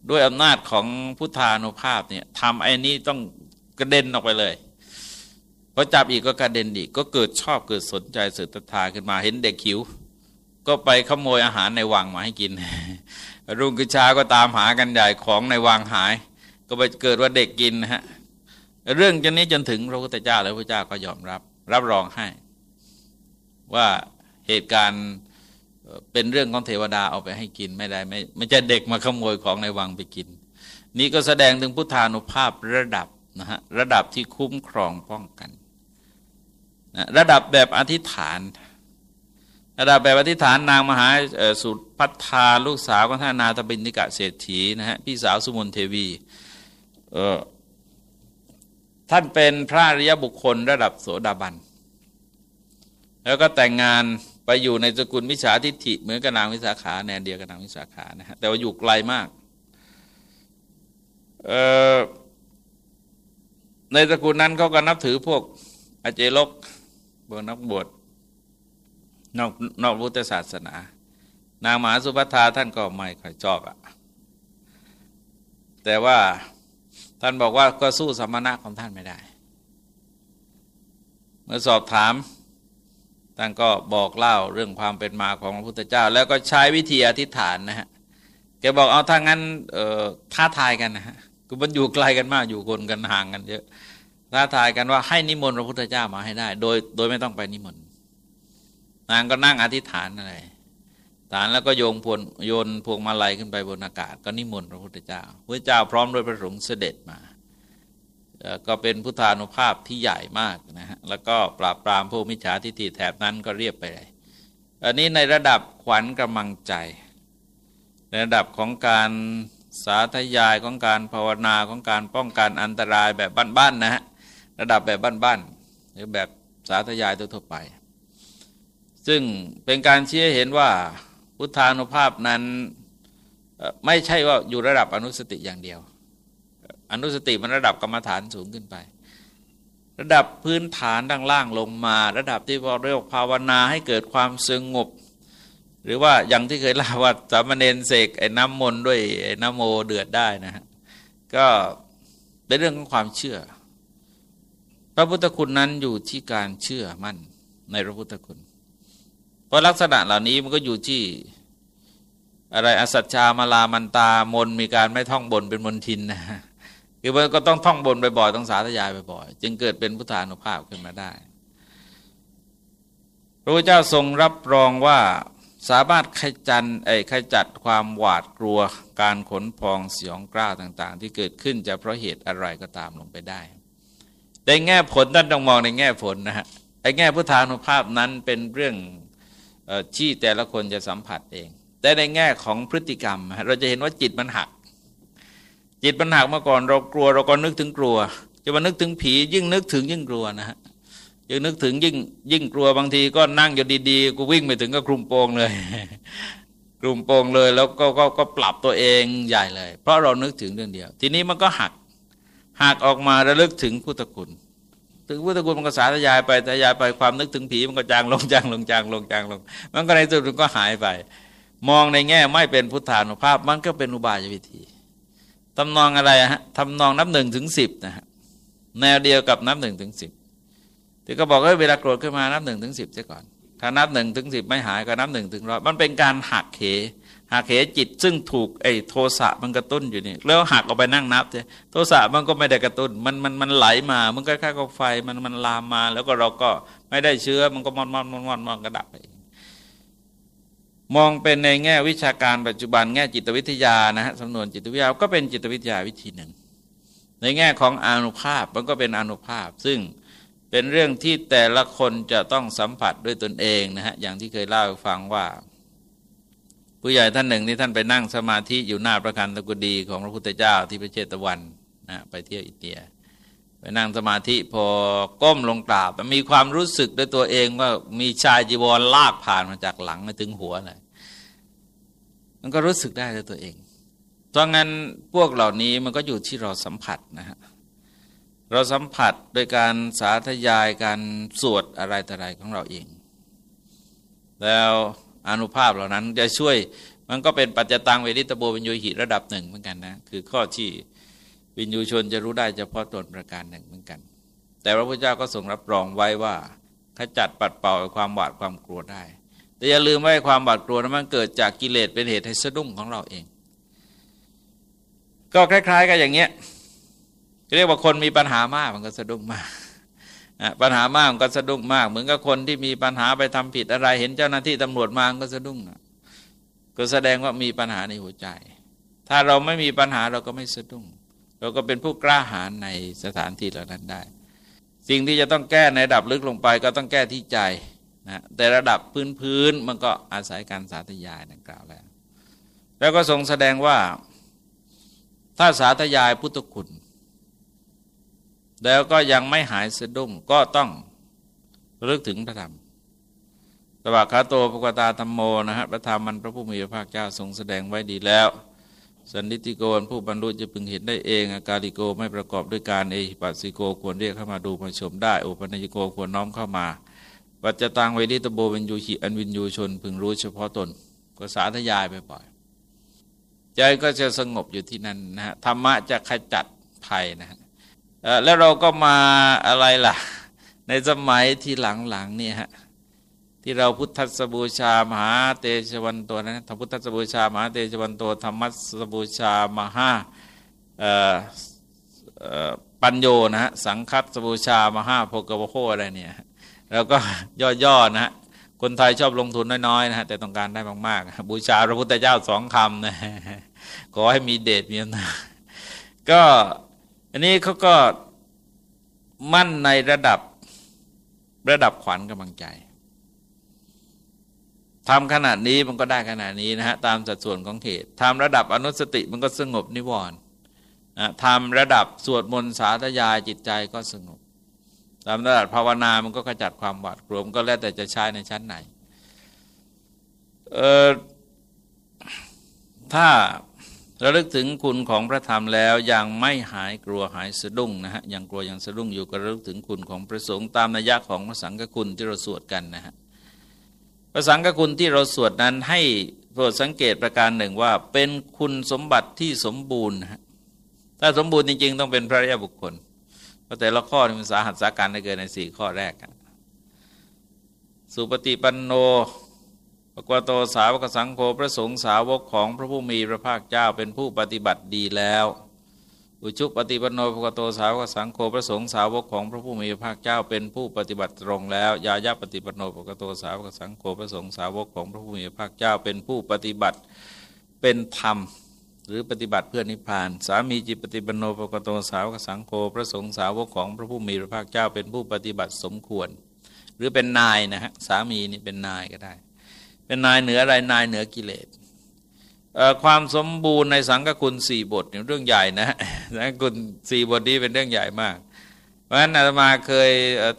ด้วยอำนาจของพุทธานุภาพเนี่ยทำไอ้นี้ต้อง กระเด็นออกไปเลยพอจับอีกก็กระเด็นอีกก็เกิดชอบเกิดสนใจสืบตาขึ้นมาเห็นเด็กขิว ก็ไปขโมยอาหารในวังมาให้กิน รุ่งขึ้นเช้าก็ตามหากันใหญ่ของในวังหาย ก็ไปเกิดว่าเด็กกินนะฮะเรื่องจนนี้จนถึงพระพุทธเจ้าแล้วพระเจ้าก็ยอมรับ รับรองให้ ว่าเหตุการณ์เป็นเรื่องของเทวดาเอาไปให้กินไม่ได้ไม่ไม่ใช่เด็กมาขโมยของในวังไปกิน นี่ก็แสดงถึงพุทธานุภาพระดับ นะฮะระดับที่คุ้มครองป้องกันนะระดับแบบอธิษฐาน ระดับแบบอธิษฐานนางมหาสุพัฒธาลูกสาวของท่านนาตบินิกะเศรษฐีนะฮะพี่สาวสุมนเทวีเออท่านเป็นพระอริยบุคคลระดับโสดาบัน แล้วก็แต่งงานไปอยู่ในสกุลวิสาทิฏฐิเหมือนกับนางวิสาขาแนนเดียวกับนางวิสาขานะฮะแต่ว่าอยู่ไกลมาก เออ ในสกุลนั้นเขาก็นับถือพวกอาเจลกบวนักบวชนอกนอกพุทธศาสนา นางมหาสุภัทาท่านก็ไม่ค่อยชอบอะแต่ว่าท่านบอกว่าก็สู้สมณะของท่านไม่ได้ เมื่อสอบถามท่านก็บอกเล่าเรื่องความเป็นมาของพระพุทธเจ้า แล้วก็ใช้วิธีอธิษฐานนะฮะแกบอกเอาถ้างั้นท้าทายกันนะฮะ คือมันอยู่ไกลกันมากอยู่คนกันห่างกันเยอะท้าทายกันว่าให้นิมนต์พระพุทธเจ้ามาให้ได้ โดยโดยไม่ต้องไปนิมนต์นางก็นั่งอธิษฐานอะไรฐานแล้วก็โยงพวนโยนพวงมาลัยขึ้นไปบนอากาศ ก็นิมนต์พระพุทธเจ้าพระเจ้าพร้อมด้วยพระสงฆ์เสด็จมาก็เป็นพุทธานุภาพที่ใหญ่มากนะฮะแล้วก็ปราบปรามพวกมิจฉาทิฏฐิแถบนั้นก็เรียบไปเลยอันนี้ในระดับขวัญกำลังใจ ในระดับของการ สาธยายของการภาวนาของการป้องกันอันตรายแบบบ้านๆนะฮะระดับแบบบ้านๆหรือแบบสาธยายทั่วไป ซึ่งเป็นการเชี้เห็นว่าพุทธานุภาพนั้นไม่ใช่ว่าอยู่ระดับอนุสติอย่างเดียว อนุสติมันระดับกรรมฐานสูงขึ้นไป ระดับพื้นฐานด้านล่างลงมา ระดับที่เราเรียกภาวนาให้เกิดความสงบ หรือว่าอย่างที่เคยเล่าว่าสามเณรเสกไอ้น้ำมนต์ด้วยไอ้น้ำโมเดือดได้นะฮะก็เป็นเรื่องของความเชื่อ พระพุทธคุณนั้นอยู่ที่การเชื่อมั่นในพระพุทธคุณ เพราะลักษณะเหล่านี้มันก็อยู่ที่อะไรอสัจจามาลามันตามนมีการไม่ท่องบนเป็นมนทินนะคือมันก็ต้องท่องบนบ่อยๆต้องสาธยายบ่อยๆจึงเกิดเป็นพุทธานุภาพขึ้นมาได้ พระพุทธเจ้าทรงรับรองว่า สามารถขจันไอ้ขจัดความหวาดกลัวการขนพองเสียงกล้าต่าง ๆ ที่เกิดขึ้นจากเพราะเหตุอะไรก็ตามลงไปได้ในแง่ผลท่านต้องมองในแง่ผลนะฮะไอ้แง่พุทธานุภาพนั้นเป็นเรื่องที่แต่ละคนจะสัมผัสเอง แต่ในแง่ของพฤติกรรม เราจะเห็นว่าจิตมันหัก จิตมันหักมื่อก่อนเรากลัวเราก็นึกถึงกลัว จะมานึกถึงผียิ่งนึกถึงยิ่งกลัวนะฮะ ยิ่งนึกถึงยิ่งยิ่งกลัวบางทีก็นั่งอยู่ดีๆกูวิ่งไปถึงก็คลุมโปงเลยกลุ่มโปงเลยแล้วก็ก็ก็ปรับตัวเองใหญ่เลย เพราะเรานึกถึงเรื่องเดียว ทีนี้มันก็หักหักออกมาระลึกถึงพุทธคุณ ถึงพุทธคุณมันก็สาธยายไปสาธยายไปความนึกถึงผีมันก็จางลงจางลงจางลงจางลง มันก็ในสุดมันก็หายไป มองในแง่ไม่เป็นพุทธานุภาพ มันก็เป็นอุบายวิธีทำนองอะไรฮะทำนองนับหนึ่งถึงสิบนะฮะแนวเดียวกับนับหนึ่งถึงสิบ ที่ก็บอกว่าเวลาโกรธขึ้นมานับหนึ่งถึงสิบเสียก่อน ถ้านับหนึ่งถึงสิบไม่หายก็นับหนึ่งถึงร้อยมันเป็นการหักเหหากเหจิตซึ่งถูกไอ้โทสะมันกระตุ้นอยู่นี่แล้วหักออกไปนั่งนับเโทสะมันก็ไม่ได้กระตุ้น มันมันมันไหลมามันคล้ายกับไฟมันมันลามมา แล้วก็เราก็ไม่ได้เชื้อมันก็มอนมอนมอนมอนมอนกระดับไปมองเป็นในแง่วิชาการปัจจุบันแง่จิตวิทยานะฮะสำนวนจิตวิทยาก็เป็นจิตวิทยาวิธีหนึ่ง ในแง่ของอนุภาพมันก็เป็นอนุภาพ ซึ่ง เป็นเรื่องที่แต่ละคนจะต้องสัมผัสด้วยตนเองนะฮะอย่างที่เคยเล่าฟังว่า ผู้ใหญ่ท่านหนึ่งที่ท่านไปนั่งสมาธิอยู่หน้าประคันตะกุดีของพระพุทธเจ้าที่พระเจตวันนะไปเที่ยวอินเดีย ไปนั่งสมาธิพอก้มลงกราบมีความรู้สึกด้วยตัวเองว่ามีชายจีวรลากผ่านมาจากหลังมาถึงหัวเลยมันก็รู้สึกได้ด้วยตัวเองเพราะงั้นพวกเหล่านี้มันก็อยู่ที่เราสัมผัสนะฮะ เราสัมผัสโดยการสาธยายการสวดอะไรต่ออะไรของเราเอง แล้วอนุภาพเหล่านั้นจะช่วยมันก็เป็นปัจจตังเวทิตโบวิญญูหิระดับหนึ่งเหมือนกันนะคือข้อที่วิญญูชนจะรู้ได้เฉพาะตนประการหนึ่งเหมือนกัน แต่พระพุทธเจ้าก็ทรงรับรองไว้ว่าขจัดปัดเป่าความหวาดความกลัวได้ แต่อย่าลืมว่าความหวาดกลัวนั้นมันเกิดจากกิเลสเป็นเหตุให้สะดุ้งของเราเอง ก็คล้าย ๆ กันอย่างเงี้ย เรียกว่าคนมีปัญหามากมันก็สะดุ้งมากปัญหามากก็สะดุ้งมาก เหมือนกับคนที่มีปัญหาไปทำผิดอะไร เห็นเจ้าหน้าที่ตำรวจมาก็สะดุ้งก็แสดงว่ามีปัญหาในหัวใจ ถ้าเราไม่มีปัญหาเราก็ไม่สะดุ้ง เราก็เป็นผู้กล้าหาญในสถานที่เหล่านั้นได้ สิ่งที่จะต้องแก้ในระดับลึกลงไปก็ต้องแก้ที่ใจนะแต่ระดับพื้นพื้นมันก็อาศัยการสาธยายดังกล่าวแล้ว แล้วก็ทรงแสดงว่าถ้าสาธยายพุทธคุณ แล้วก็ยังไม่หายสะดุ้งก็ต้องรึกถึงพระธรรมสวากขาโตปกตาธรรมโมนะฮะพระธรรมมันพระผู้มีพระภาคเจ้าทรงแสดงไว้ดีแล้ว สันนิติโกนผู้บรรลุจะพึงเห็นได้เอง อาการิโกไม่ประกอบด้วยการเอหิปัสสิโกควรเรียกเข้ามาดูมาชมได้โอปัญญโกควรน้อมเข้ามาปัจจตังเวทิตโบวินยูหิอันวินยูชน พึงรู้เฉพาะตนก็สาธยายไปบ่อยใจก็จะสงบอยู่ที่นั่นนะฮะธรรมะจะขจัดภัยนะฮะ แล้วเราก็มาอะไรล่ะ ในสมัยที่หลังๆเนี่ยฮะที่เราพุทธสบูชามหาเตชวันโตนะธรรมพุทธสบูชามหาเตชวันโตธรรมสบูชามหาปัญโยนะฮะสังคัตสบูชามหาโพกโวโคอะไรเนี่ยเราก็ย่อๆนะฮะคนไทยชอบลงทุนน้อยๆนะฮะแต่ต้องการได้มากๆบูชาพระพุทธเจ้าสองคำนะขอให้มีเดชมีอำนาจก็ อันนี้เขาก็มั่นในระดับระดับขวัญกำลังใจทำขนาดนี้มันก็ได้ขนาดนี้นะฮะตามสัดส่วนของเหตุทำระดับอนุสติมันก็สงบนิวรณ์นะทำระดับสวดมนต์สาธยายจิตใจก็สงบตามระดับภาวนามันก็ขจัดความหวาดกลัวมันก็แล้วแต่จะใช้ในชั้นไหนเออถ้า ระลึกถึงคุณของพระธรรมแล้วยังไม่หายกลัวหายสะดุ้งนะฮะยังกลัวยังสะดุ้งอยู่ก็ระลึกถึงคุณของพระสงฆ์ตามนัยยะของพระสังฆคุณที่เราสวดกันนะฮะพระสังฆคุณที่เราสวดนั้นให้โปรดสังเกตประการหนึ่งว่า เป็นคุณสมบัติที่สมบูรณ์นะฮะถ้าสมบูรณ์จริง ๆ ต้องเป็นพระริยบุคคลเพราะแต่ละข้อมันสาหัสสาการได้เกินในสี่ข้อแรก สุปฏิปันโน กวโตสาวกสังโฆพระสงฆ์สาวกของพระผู้มีพระภาคเจ้าเป็นผู้ปฏิบัติดีแล้ว อุชุปฏิปโนภกโตสาวกสังโฆพระสงฆ์สาวกของพระผู้มีพระภาคเจ้าเป็นผู้ปฏิบัติตรงแล้ว ยายาปฏิปโนภกโตสาวกสังโฆพระสงฆ์สาวกของพระผู้มีพระภาคเจ้าเป็นผู้ปฏิบัติเป็นธรรม หรือปฏิบัติเพื่อนิพพาน สามีจิตปฏิปโนภกโตสาวกสังโฆพระสงฆ์สาวกของพระผู้มีพระภาคเจ้าเป็นผู้ปฏิบัติสมควร หรือเป็นนายนะฮะสามีนี่เป็นนายก็ได้ เป็นนายเหนืออะไรนายเหนือกิเลสความสมบูรณ์ในสังฆคุณสี่บทเรื่องใหญ่นะสังฆคุณสี่บทนี้เป็นเรื่องใหญ่มาก เพราะฉะนั้นอาตมาเคย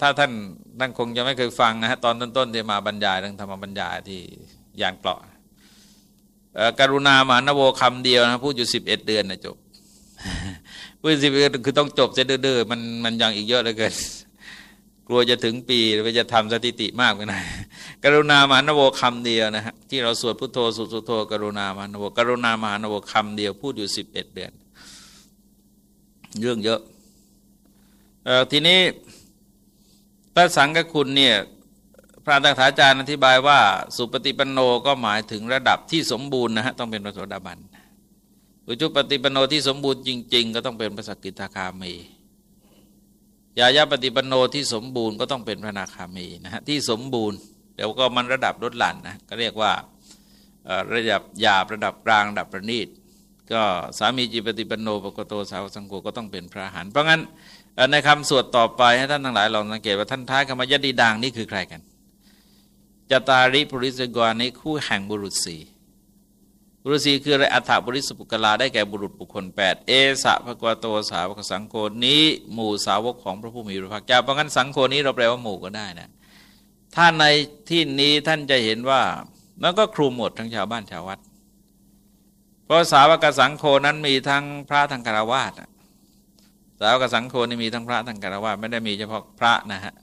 ถ้าท่านท่านคงจะไม่เคยฟังนะฮะตอนต้นๆที่มาบรรยายเรื่องธรรมบรรยายที่ยานเกราะกรุณามานโวคำเดียวนะพูดอยู่สิบเอ็ดเดือนนะจบพูดสิบเอ็ดคือต้องจบจะดื้อๆมันมันยังอีกเยอะเหลือเกิน กลัวจะถึงปีหรือจะทำสถิติมากไปหน่อยกรุณามานโวคำเดียวนะฮะที่เราสวดพุทโธสุสุโธกรุณามานโวกรุณามานโวคำเดียวพูดอยู่สิบเอ็ดเดือน เรื่องเยอะทีนี้พระสังฆคุณเนี่ยพระตักถาจารย์อธิบายว่า สุปฏิปันโนก็หมายถึงระดับที่สมบูรณ์นะฮะต้องเป็นพระโสดาบันอุจุปฏิปันโนที่สมบูรณ์จริง ๆ ก็ต้องเป็นพระสกิทาคามี ยายาปฏิปโนที่สมบูรณ์ก็ต้องเป็นพระนาคามีนะฮะที่สมบูรณ์แต่ก็มันระดับลดหลั่นนะก็เรียกว่าระดับหยาบระดับกลางระดับประณีตก็สามีจิปฏิปโนปกโตสาวสังโฆก็ต้องเป็นพระหันเพราะงั้นในคำสวดต่อไปให้ท่านทั้งหลายลองสังเกตว่าท่านท้ายคำว่ายดีดังนี่คือใครกันจตาริปุริสกรนี้คู่แห่งบุรุษสี่ บุรุษีคืออะไรอัฐบริสุปุกลาได้แก่บุรุษบุคคล 8 เอสะพระกวโตสาวกสังโฆนี้หมู่สาวกของพระผู้มีพระภาคเจ้าเพราะงั้นสังโฆนี้เราแปลว่าหมู่ก็ได้นะถ้าในที่นี้ท่านจะเห็นว่ามันก็ครูหมดทั้งชาวบ้านชาววัด เพราะสาวกสังโฆนั้นมีทั้งพระทั้งคารวาสสาวกสังโฆนี่มีทั้งพระทั้งคารวาสไม่ได้มีเฉพาะพระนะฮะ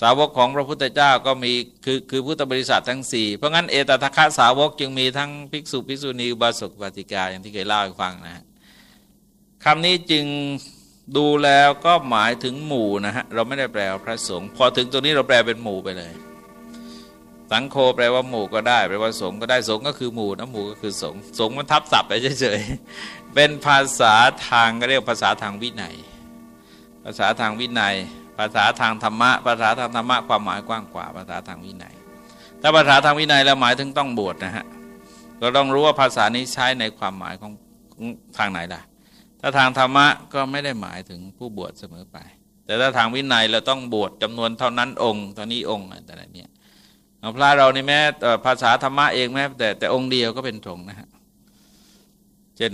สาวกของพระพุทธเจ้าก็มีคือคือพุทธบริษัททั้งสี่เพราะงั้นเอตทัคคะสาวกจึงมีทั้งภิกษุภิกษุณีบาสกปฏิกาอย่างที่เคยเล่าให้ฟังนะฮะคำนี้จึงดูแล้วก็หมายถึงหมู่นะฮะเราไม่ได้แปลพระสงฆ์พอถึงตรงนี้เราแปลเป็นหมู่ไปเลย สังโฆแปลว่าหมู่ก็ได้แปลว่าสงฆ์ก็ได้สงฆ์ก็คือหมู่นะหมู่ก็คือสงฆ์สงฆ์มันทับศัพท์ไปเฉยๆเป็นภาษาทางก็เรียกภาษาทางวินัย ภาษาทางวินัย ภาษาทางธรรมะ ภาษาทางธรรมะความหมายกว้างกว่า ภาษาทางวินัยถ้าภาษาทางวินัยแล้วหมายถึงต้องบวชนะฮะเราต้องรู้ว่าภาษานี้ใช้ในความหมายของทางไหนล่ะ ถ้าทางธรรมะก็ไม่ได้หมายถึงผู้บวชเสมอไป แต่ถ้าทางวินัยเราต้องบวชจำนวนเท่านั้นองค์ตอนนี้องค์อะไรเนี่ยพระเราในแม้ภาษาธรรมะเองแม้แต่แต่องค์เดียวก็เป็นถงนะฮะเช่น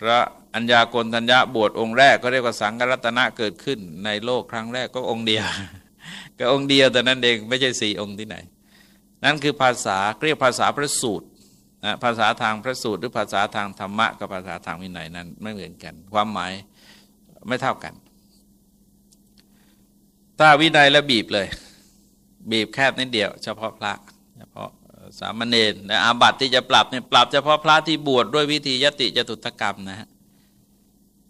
พระ อัญญากรทัญญาบวชองค์แรกก็เรียกว่าสังฆรัตนะเกิดขึ้น ในโลกครั้งแรกก็องค์เดียว ก็องค์เดียวแต่นั้นเองไม่ใช่สี่องค์ที่ไหน นั่นคือภาษาเรียกภาษาพระสูตรนะภาษาทางพระสูตรหรือภาษาทางธรรมะกับภาษาทางวินัยนั้นไม่เหมือนกัน ความหมายไม่เท่ากันถ้าวินัยแล้วบีบเลย บีบแคบนิดเดียว เฉพาะพระเฉพาะสามเณรแต่อาบัติที่จะปรับเนี่ยปรับเฉพาะพระที่บวชดด้วยวิธียติจตุตกรรมนะฮะ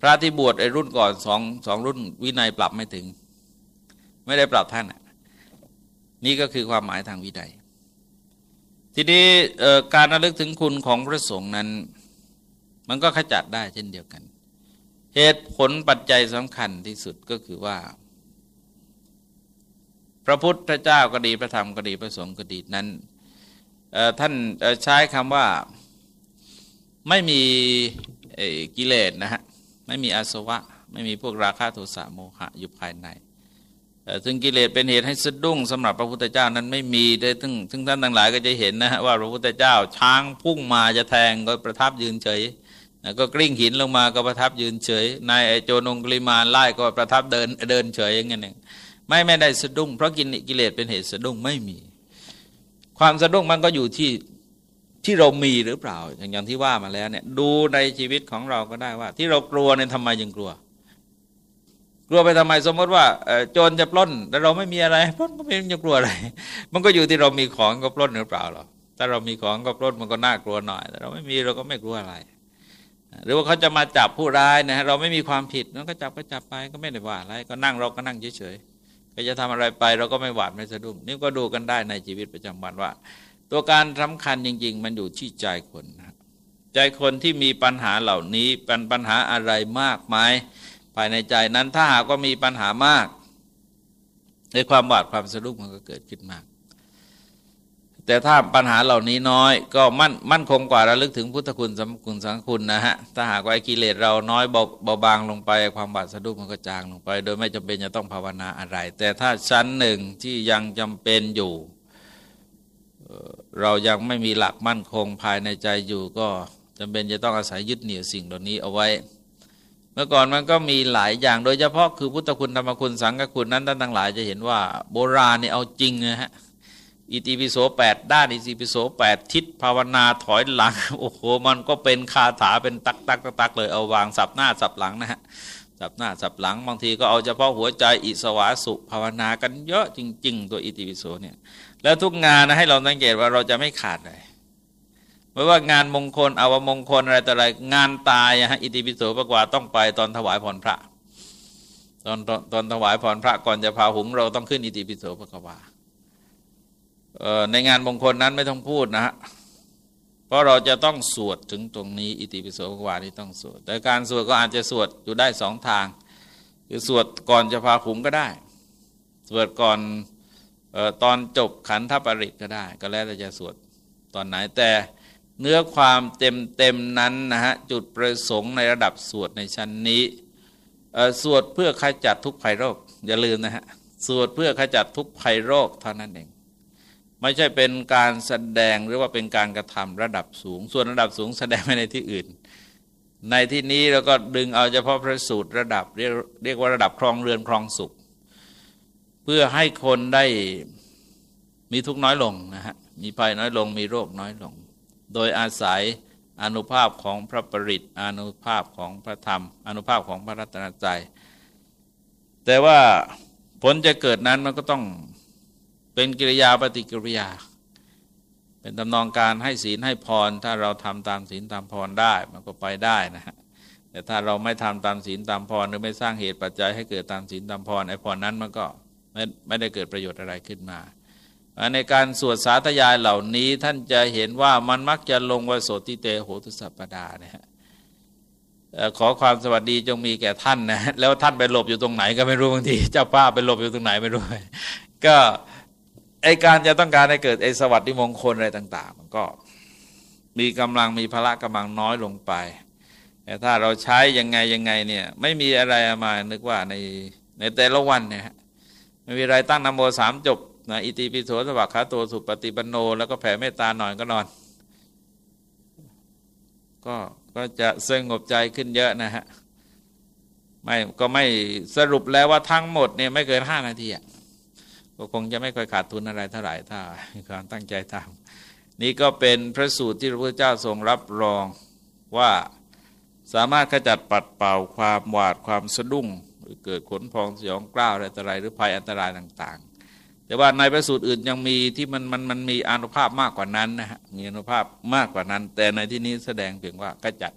ระที่บวชไอ้รุ่นก่อนสองสองรุ่นวินัยปรับไม่ถึง ไม่ได้ปรับท่านนี่ก็คือความหมายทางวินัยทีนี้การระลึกถึงคุณของพระสงฆ์นั้น มันก็ขจัดได้เช่นเดียวกัน เหตุผลปัจจัยสำคัญที่สุดก็คือว่า พระพุทธเจ้าก็ดีพระธรรมก็ดีพระสงฆ์ก็ดีนั้นท่านใช้คำว่าไม่มีกิเลสนะฮะ ไม่มีอาสวะ ไม่มีพวกราคะโทสะโมหะอยู่ภายในซึ่งกิเลสเป็นเหตุให้สะดุ้งสำหรับพระพุทธเจ้านั้นไม่มีเลยถึงถึงท่านทั้งหลายก็จะเห็นนะฮะว่าพระพุทธเจ้าช้างพุ่งมาจะแทงก็ประทับยืนเฉยก็กลิ้งหินลงมาก็ประทับยืนเฉยนายโจนงกลิมานไล่ก็ประทับเดินเดินเฉยอย่างเงี้ยไม่ไม่ได้สะดุ้งเพราะกินกิเลสเป็นเหตุสะดุ้งไม่มี ความสะดุ้งมันก็อยู่ที่ ที่เรามีหรือเปล่า อย่างอย่างที่ว่ามาแล้วเนี่ยดูในชีวิตของเราก็ได้ว่า ที่เรากลัวเนี่ยทำไมยังกลัว กลัวไปทำไมสมมติว่าโจรจะปล้น แต่เราไม่มีอะไรปล้นก็ไม่จะกลัวอะไร มันก็อยู่ที่เรามีของก็ปล้นหรือเปล่าหรอถ้าเรามีของก็ปล้นมันก็น่ากลัวหน่อย แต่เราไม่มีเราก็ไม่กลัวอะไร หรือว่าเขาจะมาจับผู้ร้ายนะเราไม่มีความผิดเราก็จับก็จับไปก็ไม่ได้ว่าอะไรก็นั่งเราก็นั่งเฉยๆก็จะทำอะไรไป เราก็ไม่หวาดไม่สะดุ้งนี่ก็ดูกันได้ในชีวิตประจำวันว่า ตัวการสำคัญจริง ๆ มันอยู่ที่ใจคนใจคนที่มีปัญหาเหล่านี้เป็นปัญหาอะไรมากไหมภายในใจนั้นถ้าหากว่ามีปัญหามาก ในความหวาดความสะดุ้งมันก็เกิดขึ้นมาก แต่ถ้าปัญหาเหล่านี้น้อย ก็มั่นมั่นคงกว่าระลึกถึงพุทธคุณสัมคุณสังคุณนะฮะถ้าหากว่ากิเลสเราน้อยเบาเบาบางลงไป ความหวาดสะดุ้งมันก็จางลงไป โดยไม่จำเป็นจะต้องภาวนาอะไร แต่ถ้าชั้นหนึ่งที่ยังจำเป็นอยู่ เรายังไม่มีหลักมั่นคงภายในใจอยู่ก็จำเป็นจะต้องอาศัยยึดเหนี่ยวสิ่งเหล่านี้เอาไว้ เมื่อก่อนมันก็มีหลายอย่างโดยเฉพาะคือพุทธคุณธรรมคุณสังฆคุณนั้นท่านทั้งหลายจะเห็นว่าโบราณนี่เอาจริงนะฮะอิติปิโสแปดด้านอิติปิโสแปดทิศภาวนาถอยหลัง โอ้โห มันก็เป็นคาถาเป็นตักตักตักตักเลยเอาวางสับหน้าสับหลังนะฮะสับหน้าสับหลังบางทีก็เอาเฉพาะหัวใจอิสวาสุภาวนากันเยอะจริง ๆ ตัวอิติปิโสเนี่ย แล้วทุกงานนะให้เราสังเกตว่าเราจะไม่ขาดเลยไม่ว่างานมงคลอาวมงคลอะไรต่ออะไร งานตายฮะอิติปิโสปกว่าต้องไปตอนถวายพรพระ ตอนตอนถวายพรพระก่อนจะพาหุงเราต้องขึ้นอิติปิโสปกว่าในงานมงคลนั้นไม่ต้องพูดนะฮะเพราะเราจะต้องสวดถึงตรงนี้ อิติปิโสปกว่านี่ต้องสวด แต่การสวดก็อาจจะสวดอยู่ได้สองทาง คือสวดก่อนจะพาหุงก็ได้ สวดก่อน ตอนจบขันธปริตก็ได้ ก็แล้วแต่จะสวดตอนไหนแต่เนื้อความเต็มเต็มนั้นนะฮะจุดประสงค์ในระดับสวดในชั้นนี้สวดเพื่อขจัดทุกภัยโรค อย่าลืมนะฮะสวดเพื่อขจัดทุกภัยโรคเท่านั้นเอง ไม่ใช่เป็นการแสดงหรือว่าเป็นการกระทำระดับสูง ส่วนระดับสูงแสดงไปในที่อื่น ในที่นี้เราก็ดึงเอาเฉพาะพระสูตรระดับเรียกเรียกว่าระดับครองเรือนครองสุข เพื่อให้คนได้มีทุกน้อยลงนะฮะมีภัยน้อยลงมีโรคน้อยลง โดยอาศัยอนุภาพของพระปริตอนุภาพของพระธรรม อนุภาพของพระรัตนใจแต่ว่าผลจะเกิดนั้นมันก็ต้องเป็นกิริยาปฏิกิริยา เป็นตำนองการให้ศีลให้พร ถ้าเราทำตามศีลตามพรได้มันก็ไปได้นะฮะแต่ถ้าเราไม่ทำตามศีลตามพรหรือไม่สร้างเหตุปัจจัยให้เกิดตามศีลตามพรไอ้พรนั้นมันก็ ไม่ไม่ได้เกิดประโยชน์อะไรขึ้นมา ในการสวดสาธยายเหล่านี้ท่านจะเห็นว่ามันมักจะลงวโสติเตโหตุสัปปดาเนี่ยขอความสวัสดีจงมีแก่ท่านนะแล้วท่านไปหลบอยู่ตรงไหนก็ไม่รู้บางทีเจ้าป้าไปหลบอยู่ตรงไหนไม่รู้ ก็ไอการจะต้องการให้เกิดไอสวัสดิมงคลอะไรต่าง ๆ มันก็มีกำลังมีพละกำลังน้อยลงไป แต่ถ้าเราใช้ยังไงยังไงเนี่ยไม่มีอะไรมานึกว่าในในแต่ละวันเนี่ย ไม่มีอะไรตั้งนโมสามจบนะอิติปิโสสวัสดิ์ขาโตสุปฏิปันโน แล้วก็แผ่เมตตาหน่อยก็นอน ก็ก็จะสงบใจขึ้นเยอะนะฮะไม่ก็ไม่สรุปแล้วว่าทั้งหมดเนี่ยไม่เกินห้านาทีอะก็คงจะไม่ค่อยขาดทุนอะไรเท่าไหร่ถ้าความตั้งใจทำนี่ก็เป็นพระสูตรที่พระพุทธเจ้าทรงรับรองว่าสามารถขจัดปัดเป่าความหวาดความสะดุ้ง หรือเกิดขนพองสยองกล้าวอะไรต่ออะไรหรือภัยอันตรายต่างๆ แต่ว่าในพระสูตรอื่นยังมีที่มันมันมันมีอนุภาพมากกว่านั้นนะฮะมีอนุภาพมากกว่านั้น แต่ในที่นี้แสดงเพียงว่ากจัด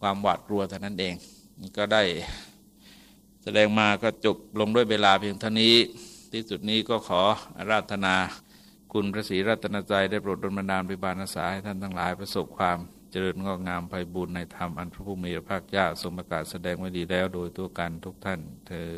ความหวาดกลัวเท่านั้นเองก็ได้แสดงมาก็จบลงด้วยเวลาเพียงเท่านี้ ที่สุดนี้ก็ขออาราธนาคุณพระศรีรัตนใจได้โปรดดลบันดาลปิบานาสาให้ท่านทั้งหลายประสบความ เจริญงอกงามไพบูรณ์ในธรรมอันพระผู้มีพระภาคเจ้าทรงประกาศแสดงไว้ดีแล้ว โดยตัวกันทุกท่านเธอ